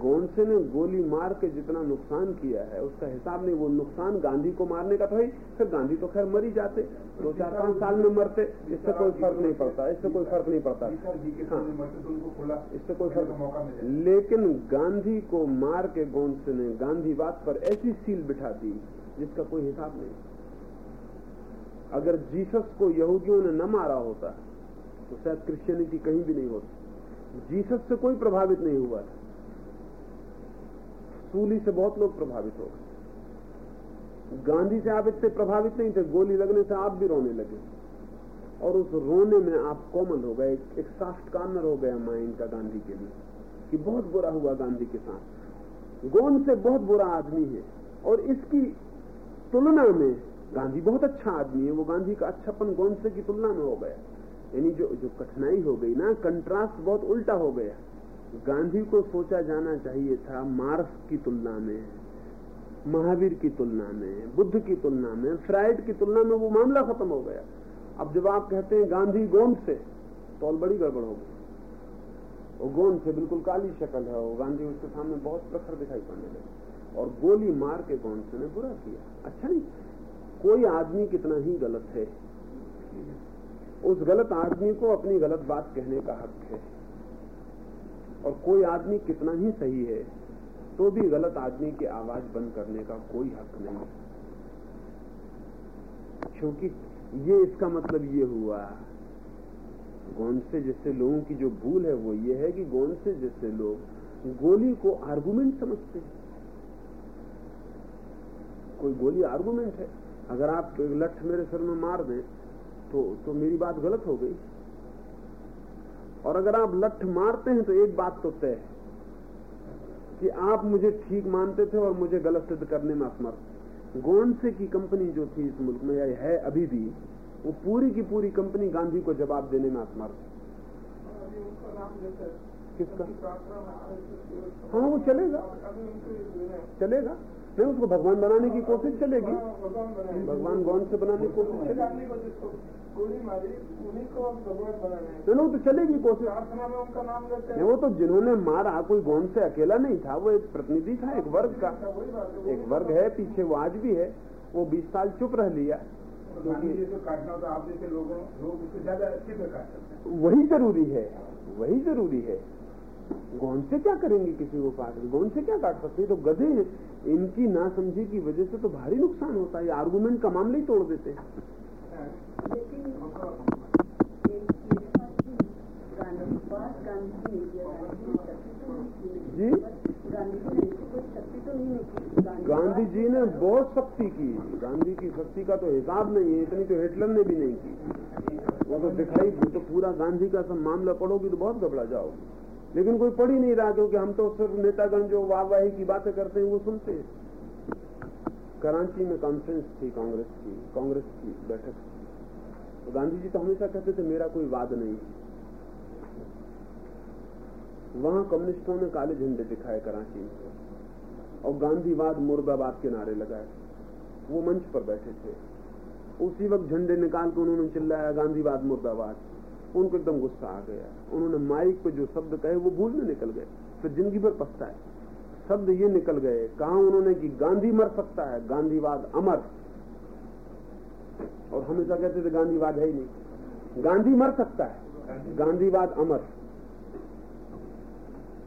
गोंडसे ने गोली मार के जितना नुकसान किया है, उसका हिसाब नहीं, वो नुकसान गांधी को मारने का था फिर गांधी तो खैर मर ही जाते। दो चार पाँच साल में मरते। इससे कोई फ़र्क नहीं पड़ता, इससे कोई फ़र्क नहीं पड़ता। हाँ। इससे कोई फ़र्क लेकिन गांधी को मार के गोंडसे ने गांधीवाद पर ऐसी सील बिठा दी, जिसका कोई हिसाब नहीं। अगर जीसस को यहूदियों ने न मारा होता तो शायद क्रिश्चियनिटी कहीं भी नहीं होती। जीसस से कोई प्रभावित नहीं हुआ था। सूली से बहुत लोग प्रभावित हो गए। गांधी से आप इतने प्रभावित नहीं थे गोली लगने से आप भी रोने लगे। और उस रोने में आप कोमल हो गए एक, सॉफ्ट कार्नर हो गया माइंड का गांधी के लिए कि बहुत बुरा हुआ गांधी के साथ। गोंड से बहुत बुरा आदमी है और इसकी तुलना में गांधी बहुत अच्छा आदमी है। वो गांधी का अच्छापन गोंड से की तुलना में हो गया। यानी जो जो कठिनाई हो गई ना कंट्रास्ट बहुत उल्टा हो गया। गांधी को सोचा जाना चाहिए था मार्क्स की तुलना में, महावीर की तुलना में, बुद्ध की तुलना में, फ्राइड की तुलना में वो मामला खत्म हो गया। अब जब आप कहते हैं गांधी गोंड से तो और बड़ी गड़बड़ हो गई। वो गोंड से बिल्कुल काली शक्ल है वो गांधी उसके सामने बहुत प्रखर दिखाई पड़ने लगे। और गोली मार के गोंड से ने बुरा किया। अच्छा नहीं, कोई आदमी कितना ही गलत है। उस गलत आदमी को अपनी गलत बात कहने का हक है। और कोई आदमी कितना ही सही है तो भी गलत आदमी की आवाज़ बंद करने का कोई हक नहीं क्योंकि ये इसका मतलब ये हुआ गोंड से जैसे लोगों की जो भूल है वो ये है कि गोंड से जैसे लोग गोली को आर्गुमेंट समझते हैं। कोई गोली आर्गुमेंट है? अगर आप लठ मेरे सर में मार दें तो तो मेरी बात गलत हो गई। और अगर आप लठ मारते हैं तो एक बात तो तय है कि आप मुझे ठीक मानते थे और मुझे गलत सिद्ध करने में असमर्थ। गोंडसे की कंपनी जो थी इस मुल्क में, या है अभी भी, वो पूरी की पूरी कंपनी गांधी को जवाब देने में असमर्थ। किसका? हाँ वो चलेगा। चलेगा। नहीं उसको भगवान बनाने की कोशिश चलेगी। भगवान गौन से बनाने की कोशिश चलेगी। वो तो चलेगी कोशिश। वो तो जिन्होंने मारा कोई गौन से अकेला नहीं था वो एक प्रतिनिधि था एक वर्ग का। एक वर्ग है पीछे वो आज भी है वो बीस साल चुप रह लिया। तो काट सकते हैं। वही ज़रूरी है वही ज़रूरी है। गौन से क्या करेंगे किसी को काट गौन से क्या काट सकते? तो गधे हैं इनकी नासमझी की वजह से तो भारी नुकसान होता है। आर्गुमेंट का मामला ही तोड़ देते हैं। जी? गांधी जी ने ने ने बहुत शक्ति की। गांधी की शक्ति का तो हिसाब नहीं है, इतनी तो हिटलर ने भी नहीं की। वो तो दिखाई तो पूरा गांधी का सब मामला पढ़ोगी तो बहुत घबरा जाओगी। लेकिन कोई पढ़ ही नहीं रहा, क्योंकि हम तो सिर्फ़ नेतागण जो वाहवाही की बातें करते हैं, वो सुनते हैं। कराची में कॉन्फ्रेंस थी, कांग्रेस की कांग्रेस की बैठक तो गांधी जी तो हमेशा कहते थे, मेरा कोई वाद नहीं वहाँ कम्युनिस्टों ने काले झंडे दिखाए कराची में। और गांधीवाद मुर्दाबाद के नारे लगाए। वो मंच पर बैठे थे। उसी वक्त झंडे निकाल के उन्होंने चिल्लाया, गांधीवाद मुर्दाबाद। उनको एकदम गुस्सा आ गया। उन्होंने माइक पे जो शब्द कहे वो भूल में निकल गए। फिर ज़िंदगी भर पछता है। शब्द ये निकल गए कहा उन्होंने कि गांधी मर सकता है गांधीवाद अमर। और हमेशा कहते थे गांधीवाद है ही नहीं। गांधी मर सकता है गांधीवाद अमर।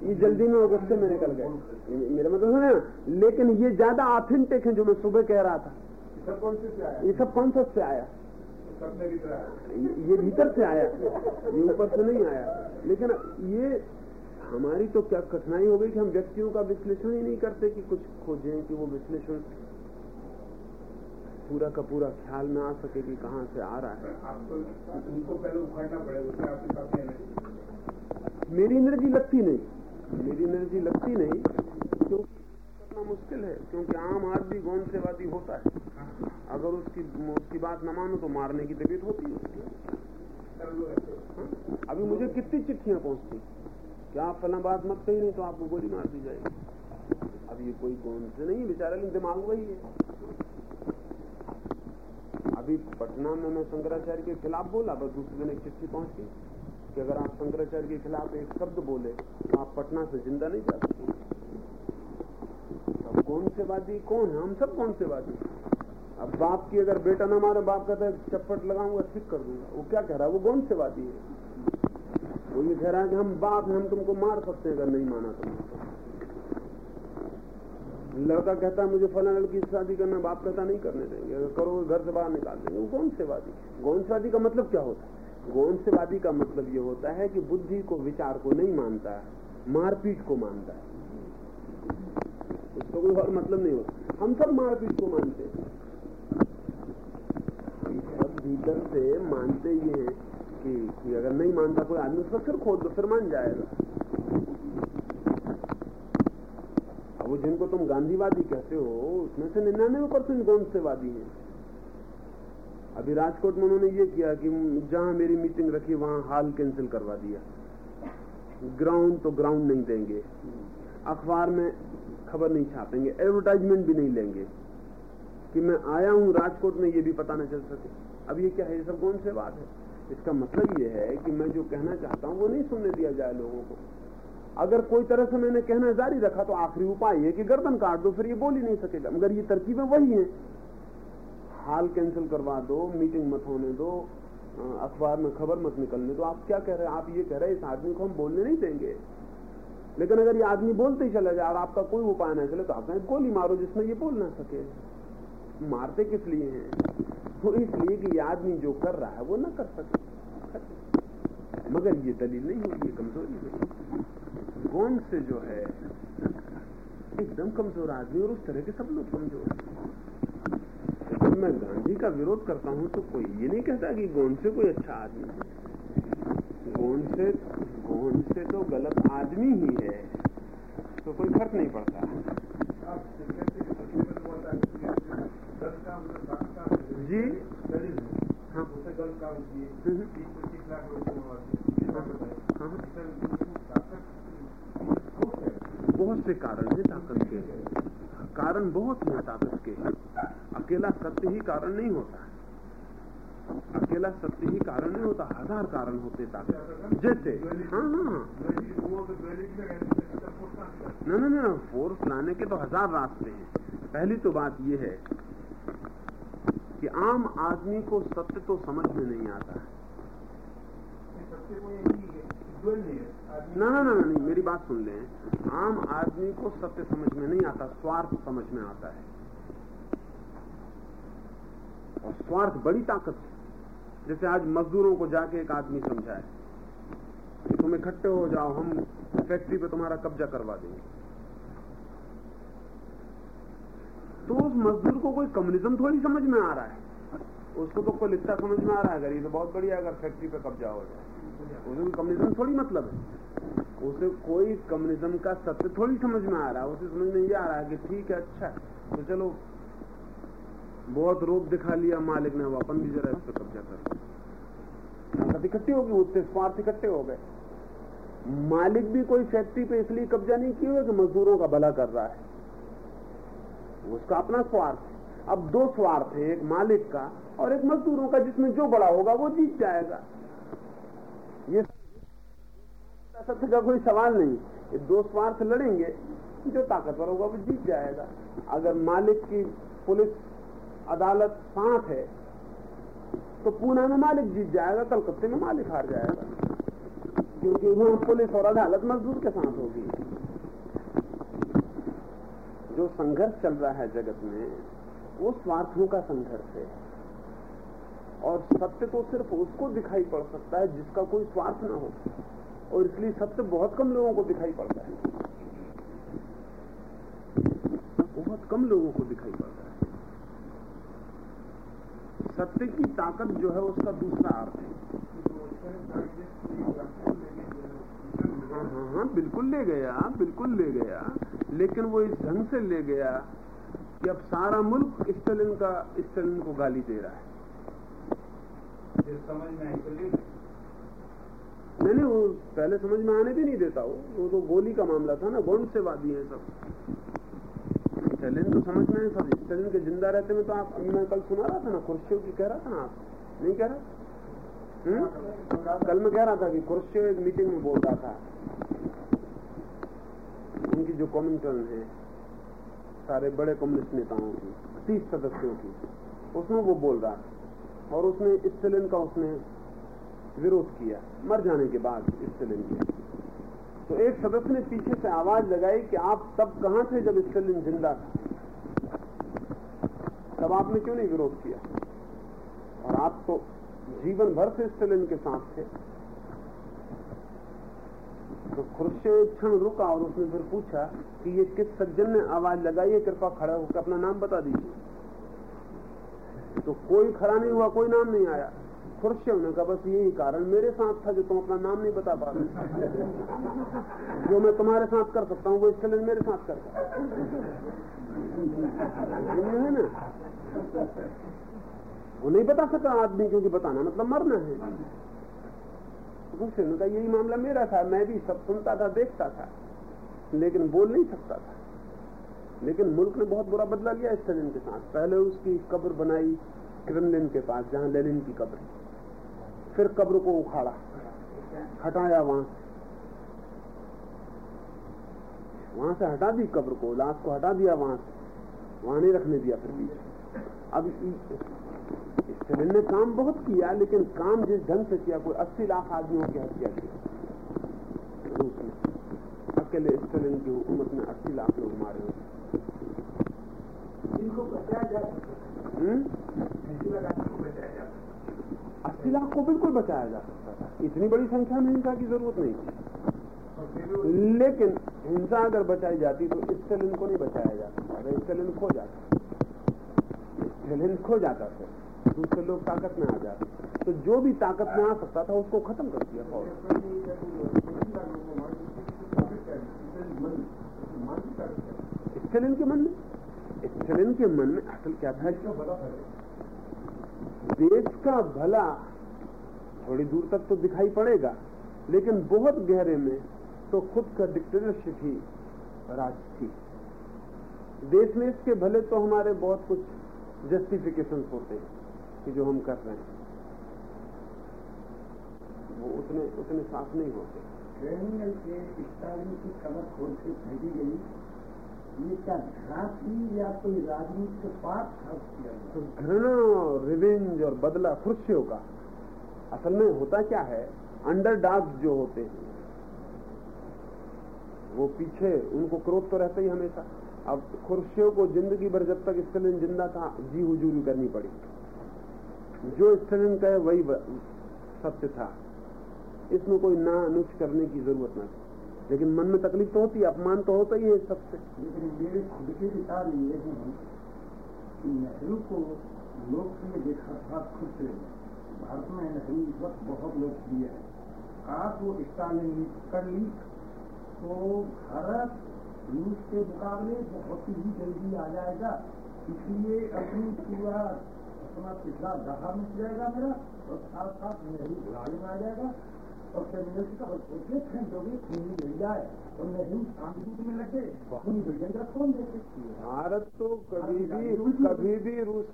ये जल्दी में गुस्से में निकल गए। मेरा मतलब है ना? लेकिन ये ज़्यादा ऑथेंटिक है जो मैं सुबह कह रहा था। सब कौन से से आया? ये सब कॉन्सेप्ट से आया? ये भीतर से आया। ये ऊपर से नहीं आया। लेकिन ये हमारी तो क्या कठिनाई हो गई कि हम व्यक्तियों का विश्लेषण ही नहीं करते कि कुछ खोजें कि वो विश्लेषण पूरा का पूरा ख्याल में आ सके कि कहाँ से आ रहा है। आपको उनको पहले उखाड़ना पड़ेगा आपके मेरी एनर्जी लगती नहीं। मेरी एनर्जी लगती नहीं क्योंकि करना मुश्किल है, क्योंकि आम आदमी गौन सेवादी होता है। अगर उसकी उसकी बात न मानो तो मारने की तबीयत होती है। हाँ? अभी मुझे कितनी चिट्ठियाँ पहुँचती कि आप फला बात मत कही नहीं तो आपको गोली मार दी जाएगी। अब ये कोई कौन से नहीं बेचारा लेकिन दिमाग वही है। अभी पटना में मैं शंकराचार्य के खिलाफ बोला, बस दूसरे दिन एक चिट्ठी पहुँची कि अगर आप शंकराचार्य के खिलाफ एक शब्द बोले तो आप पटना से ज़िंदा नहीं जा सकते। कौन से वादी कौन? है हम सब कौन से वादी अब बाप की अगर बेटा ना मारे बाप कहता चप्पट लगाऊँगा, ठीक कर दूँगा। वो क्या कह रहा है? वो कौन से वादी है? वो ये कह रहा है कि हम बाप हम तुमको मार सकते हैं, अगर नहीं माना तुमको लड़का कहता है, मुझे फला लड़की से शादी करना बाप कहता नहीं करने देंगे, अगर करोगे घर से बाहर निकाल देंगे। वो कौन से वादी कौन से वादी का मतलब क्या होता है? गौन से वादी का मतलब ये होता है कि बुद्धि को, विचार को नहीं मानता है मारपीट को मानता है। उसका कोई और मतलब नहीं होता। हम सब मारपीट को मानते हैं। सब भीतर से मानते ये हैं कि, कि अगर नहीं मानता कोई आदमी उसका सिर खोद दो फिर मान जाएगा। अब वो जिनको तुम गांधीवादी कहते हो उसमें से निन्यानवे परसेंट गौन से वादी हैं। अभी राजकोट में उन्होंने ये किया कि जहाँ मेरी मीटिंग रखी वहाँ हाल कैंसिल करवा दिया। ग्राउंड तो ग्राउंड नहीं देंगे। अखबार में खबर नहीं छापेंगे एडवर्टाइजमेंट भी नहीं लेंगे। कि मैं आया हूँ राजकोट में, ये भी पता न चल सके। अब ये क्या है, ये सब कौन से बात है? इसका मतलब ये है कि मैं जो कहना चाहता हूँ, वो नहीं सुनने दिया जाए लोगों को। अगर कोई तरह से मैंने कहना जारी रखा तो आखिरी उपाय है कि गर्दन काट दो, फिर ये बोल ही नहीं सकेगा। मगर ये तरकीबें वही हैं। हाल कैंसिल करवा दो मीटिंग मत होने दो अखबार में खबर मत निकलने दो। आप क्या कह रहे हैं? आप ये कह रहे हैं, इस आदमी को हम बोलने नहीं देंगे। लेकिन अगर ये आदमी बोलते ही चला जाए और आपका कोई उपाय ना चले तो आप कहें गोली मारो जिसमें ये बोल ना सके। मारते किस लिए हैं? वो इसलिए कि ये आदमी जो कर रहा है, वो ना कर सके। मगर ये दलील नहीं होगी, ये कमज़ोरी नहीं से जो है, एकदम कमज़ोर आदमी और उस तरह के सब लोग कमज़ोर मैं गांधी का विरोध करता हूँ तो कोई ये नहीं कहता कि गोंड से कोई अच्छा आदमी है। गोंड से गोंड से तो गलत आदमी ही है तो कोई फ़र्क नहीं पड़ता। जी। हाँ। बहुत से कारण है ताकत के। कारण बहुत है ताकत के। अकेला सत्य ही कारण नहीं होता। अकेला सत्य ही कारण नहीं होता हज़ार कारण होते ताकत जैसे हाँ हाँ न न न फोर्स लाने के तो हज़ार रास्ते हैं। पहली तो बात यह है कि आम आदमी को सत्य तो समझ में नहीं आता है। ना ना ना, नहीं मेरी बात सुन लें। आम आदमी को सत्य समझ में नहीं आता स्वार्थ समझ में आता है। और स्वार्थ बड़ी ताकत है जैसे आज मजदूरों को जाके एक आदमी समझाए कि तुम इकट्ठे हो जाओ, हम फैक्ट्री पे तुम्हारा कब्जा करवा देंगे। तो उस मजदूर को कोई कम्युनिज्म थोड़ी समझ में आ रहा है। उसको तो कोई इतना समझ में आ रहा है, अगर ये तो बहुत बढ़िया अगर फैक्ट्री पे कब्जा हो जाए। उसे कम्युनिज्म थोड़ी मतलब है। उसे कोई कम्युनिज्म का सत्य थोड़ी समझ में आ रहा है, उसे समझ में ये आ रहा है कि ठीक है अच्छा तो चलो बहुत रूप दिखा लिया मालिक ने अपन भी जरा इस पर कब्जा कर इकट्ठी होगी उससे स्वार्थ इकट्ठे हो गए। मालिक भी कोई फैक्ट्री पे इसलिए कब्जा नहीं किया कि मजदूरों का भला कर रहा है। उसका अपना स्वार्थ अब दो स्वार्थ है, एक मालिक का और एक मजदूरों का, जिसमें जो बड़ा होगा वो जीत जाएगा। ये सत्य का कोई सवाल नहीं। ये दो स्वार्थ लड़ेंगे, जो ताकतवर होगा वो जीत जाएगा। अगर मालिक की पुलिस अदालत साथ है तो पूना में मालिक जीत जाएगा, कलकत्ते में मालिक हार जाएगा। क्योंकि वहाँ पुलिस और अदालत मजदूर के साथ होगी। जो संघर्ष चल रहा है जगत में, वो स्वार्थों का संघर्ष है। और सत्य तो सिर्फ़ उसको दिखाई पड़ सकता है, जिसका कोई स्वार्थ ना हो। और इसलिए सत्य बहुत कम लोगों को दिखाई पड़ता है। बहुत कम लोगों को दिखाई पड़ता है। सत्य की ताकत जो है उसका दूसरा अर्थ है। हाँ हाँ बिल्कुल ले गया बिल्कुल ले गया। लेकिन वो इस ढंग से ले गया कि अब सारा मुल्क स्टेलिन का स्टेलिन को गाली दे रहा है। समझ में आई तो नहीं नहीं वो पहले समझ में आने भी नहीं देता वो। वो तो गोली का मामला था ना गौंड से वादी है सब। स्टेलिन तो समझ में है सब स्टेलिन के ज़िंदा रहते में तो आप मैं कल सुना रहा था ना खुर्शियों की कह रहा था ना आप? नहीं कह रहा? हम्म? कल मैं कह रहा था कि खुर्शियो एक मीटिंग में बोल रहा था। उनकी जो कॉमिंटन है, सारे बड़े कम्युनिस्ट नेताओं की तीस सदस्यों की, उसमें वो बोल रहा था। और उसने स्टेलिन का उसने विरोध किया। मर जाने के बाद स्टेलिन के। तो एक सदस्य ने पीछे से आवाज़ लगाई कि आप तब कहाँ थे जब स्टेलिन ज़िंदा था? तब आपने क्यों नहीं विरोध किया? और आप तो जीवन भर से स्टेलिन के साथ थे। तो खुर्शियो एक क्षण रुका और उसने फिर पूछा कि ये किस सज्जन ने आवाज़ लगाई है? कृपा खड़ा होकर अपना नाम बता दीजिए। तो कोई खड़ा नहीं हुआ, कोई नाम नहीं आया। खुर्शियों ने कहा, बस यही कारण मेरे साथ था जो तुम अपना नाम नहीं बता पा रहे जो मैं तुम्हारे साथ कर सकता हूँ, वो इसके लिए मेरे साथ करता है। ना? वो नहीं बता सका आदमी, क्योंकि बताना मतलब मरना है। ने कहा, यही मामला मेरा था, मैं भी सब सुनता था, देखता था, लेकिन बोल नहीं सकता था। लेकिन मुल्क ने बहुत बुरा बदला लिया स्टेलिन के साथ। पहले उसकी कब्र बनाई क्रेमलिन के पास, जहाँ लेनिन की कब्र फिर कब्र को उखाड़ा। हटाया वहाँ से। वहाँ से हटा दी कब्र को लाश को हटा दिया वहाँ से। वहाँ नहीं रखने दिया फिर भी अब स्टेलिन ने काम बहुत किया लेकिन काम जिस ढंग से किया कोई अस्सी लाख आदमियों की हत्या की। रूस में अकेले स्टेलिन की हुकूमत में अस्सी लाख लोग मारे हुए इनको बचाया जा हम्म? बचाया जा लाख को बिल्कुल बचाया जा सकता था। इतनी बड़ी संख्या में हिंसा की ज़रूरत नहीं थी। और लेकिन हिंसा अगर बचाई जाती तो स्टेलिन को नहीं बचाया जा सकता स्टेलिन खो जाता। स्टेलिन खो जाता फिर दूसरे लोग ताकत में आ जाते। तो जो भी ताकत में आ सकता था, उसको खत्म कर दिया फ़ौरन स्टेलिन के मन में? स्टेलिन के मन में असल क्या था? देश का भला थोड़ी दूर तक तो दिखाई पड़ेगा लेकिन बहुत गहरे में तो खुद का डिक्टेटरशिप ही राज थी देश में इसके भले तो हमारे बहुत कुछ जस्टिफिकेशन होते हैं कि जो हम कर रहे हैं। वो उतने उतने साफ़ नहीं होते। क्रिमिनल के स्टालिन की कमर खोल के भेजी गई। ये क्या घृणा थी या कोई राजनीति के पास था घृणा और रिवेंज और बदला खुर्शियों का। असल में होता क्या है? अंडर जो होते हैं, वो पीछे, उनको क्रोध तो रहता ही हमेशा। अब खुर्शियों को ज़िंदगी भर जब तक स्टेलिन ज़िंदा था, जी हुजूरी करनी पड़ी। जो स्टेलिन कहे, वही सत्य था। इसमें कोई ना नुच करने की ज़रूरत ना थी। लेकिन मन में तकलीफ़ तो होती है अपमान तो होता ही है सबसे। लेकिन खुद के नेहरू को लोकप्रिय देखा था खुद से। भारत में इस वक्त बहुत लोकप्रिय है। काश वो स्टालिन कर ली तो भारत रूस के मुकाबले बहुत ही जल्दी आ जाएगा। इसलिए अपनी पूरा अपना पिछला दहा मिट जाएगा मेरा और साथ साथ नेहरू बुढ़ाने में आ जाएगा। और फेमिनिस्ट का सोचे फेंकोगे खून मिल जाए और नेहरू शांति में लगे खून मिल जाएगा कौन देखे? भारत तो कभी भी कभी भी रूस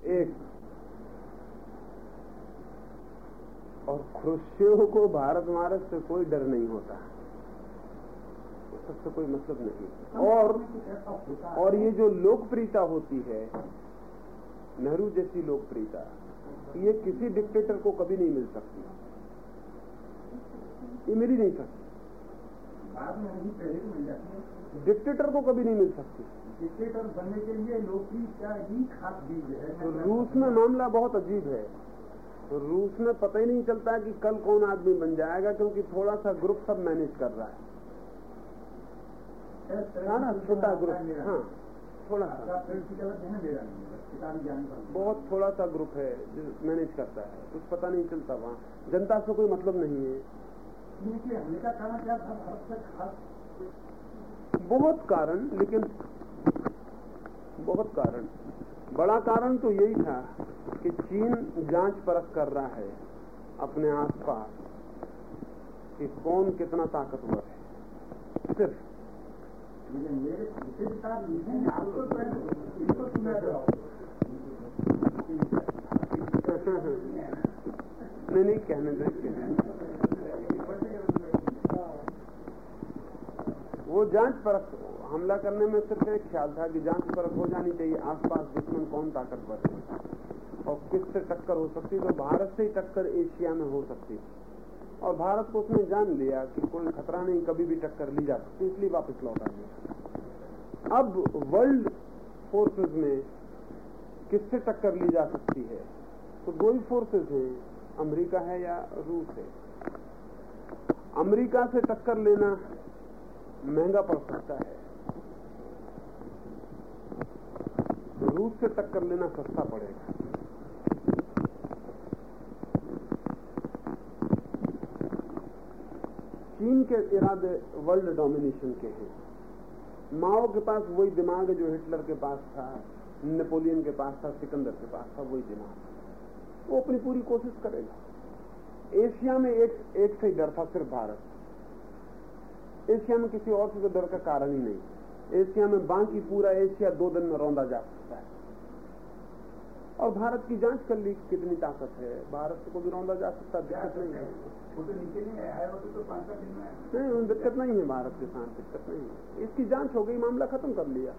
एक और खुशियों को भारत भारत से कोई डर नहीं होता। सबसे कोई मतलब नहीं। और और ये जो लोकप्रियता होती है नेहरू जैसी लोकप्रियता ये किसी डिक्टेटर को कभी नहीं मिल सकती। ये मिल ही नहीं सकती। डिक्टेटर को कभी नहीं मिल सकती। डिक्टेटर बनने के लिए लोकप्रियता ही खास बीज है? तो रूस में मामला बहुत अजीब है। तो रूस में पता ही नहीं चलता कि कल कौन आदमी बन जाएगा क्योंकि थोड़ा सा ग्रुप सब मैनेज कर रहा है। हाँ छोटा ग्रुप हाँ थोड़ा सा। बहुत थोड़ा सा ग्रुप है जो मैनेज करता है। कुछ पता नहीं चलता वहाँ। जनता से कोई मतलब नहीं है। क्या बहुत कारण लेकिन बहुत कारण। बड़ा कारण तो यही था कि चीन जाँच परख कर रहा है अपने आसपास कि कौन कितना ताकतवर है। सिर्फ़। जाओ नहीं नहीं कहने दे वो जाँच परख हमला करने में सिर्फ़ एक ख्याल था कि जाँच परख हो जानी चाहिए, आसपास दुश्मन कौन ताकतवर है। और किससे टक्कर हो सकती तो भारत से ही टक्कर एशिया में हो सकती और भारत को उसने जान लिया कि कोई खतरा नहीं, कभी भी टक्कर ली जा सकती इसलिए वापस लौट आ गया। अब वर्ल्ड फोर्सेस में किससे टक्कर ली जा सकती है? तो दो ही फोर्सेस हैं, अमेरिका है या रूस है। अमेरिका से टक्कर लेना महँगा पड़ सकता है। रूस से टक्कर लेना सस्ता पड़ेगा। चीन के इरादे वर्ल्ड डोमिनेशन के हैं। माओ के पास वही दिमाग है जो हिटलर के पास था, नेपोलियन के पास था, सिकंदर के पास था, वही दिमाग। वो अपनी पूरी कोशिश करेगा। एशिया में एक एक से ही डर था सिर्फ़ भारत। एशिया में किसी और से तो डर का कारण ही नहीं। एशिया में बाकी पूरा एशिया दो दिन में रौंदा जा सकता है। और भारत की जाँच कर ली कितनी ताकत है। भारत को भी रौंदा जा सकता दिक्कत नहीं है। तो नीचे नहीं तो नहीं दिक्कत नहीं है भारत के साथ दिक्कत नहीं है। इसकी जाँच हो गई मामला खत्म कर लिया।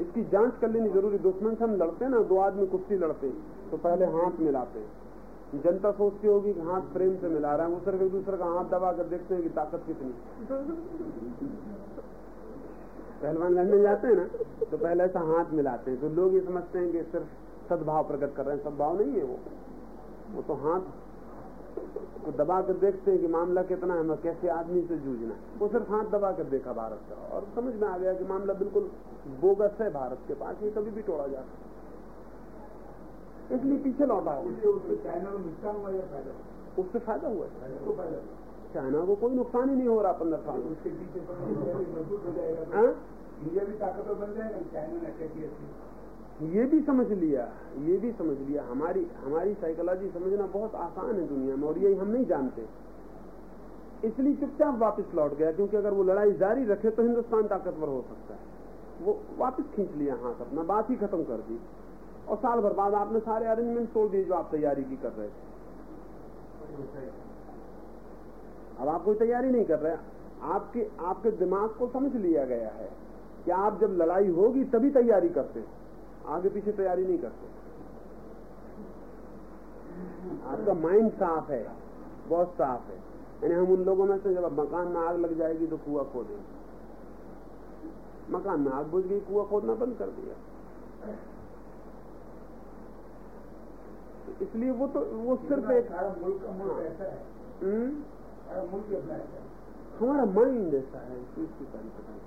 इसकी जाँच कर लेनी ज़रूरी। दुश्मन से हम लड़ते ना दो आदमी कुश्ती लड़ते तो पहले हाथ मिलाते जनता सोचती होगी कि हाथ प्रेम से मिला रहा है वो सिर्फ़ एक दूसरे का हाथ दबा कर देखते हैं कि ताकत कितनी पहलवान लड़ने जाते हैं ना तो पहले ऐसा हाथ मिलाते हैं। तो लोग ये समझते हैं कि सिर्फ़ सद्भाव प्रकट कर रहे हैं। सद्भाव नहीं है वो। वो तो हाथ को दबा कर देखते हैं कि मामला कितना है मैं कैसे आदमी से जूझना है। वो सिर्फ़ हाथ दबा कर देखा भारत का। और समझ में आ गया कि मामला बिल्कुल बोगस है भारत के पास ये कभी भी तोड़ा जा सकता इसलिए पीछे लौटा उससे फ़ायदा हुआ फ़ायदा चाइना को कोई नुकसान ही नहीं हो रहा पंद्रह साल मज़बूत हो ये भी समझ लिया ये भी समझ लिया। हमारी हमारी साइकोलॉजी समझना बहुत आसान है दुनिया में और यही हम नहीं जानते। इसलिए चुपचाप वापस लौट गया क्योंकि अगर वो लड़ाई जारी रखे तो हिंदुस्तान ताकतवर हो सकता है। वो वापस खींच लिया हाथ अपना बात ही खत्म कर दी। और साल भर बाद आपने सारे अरेंजमेंट तोड़ दिए जो आप तैयारी की कर रहे थे। अब आप कोई तैयारी नहीं कर रहे आपके आपके दिमाग को समझ लिया गया है कि आप जब लड़ाई होगी तभी तैयारी करते आगे पीछे तैयारी नहीं करते। आपका माइंड साफ़ है बहुत साफ़ है। यानी हम उन लोगों में से जब मकान में आग लग जाएगी तो कुआ खोदेंगे। मकान में आग बुझ गई कुआ खोदना बंद कर दिया। इसलिए वो तो वो सिर्फ़ एक मुल्क का मुल्क हाँ। ऐसा है। सारा मुल्क है हमारा ऐसा है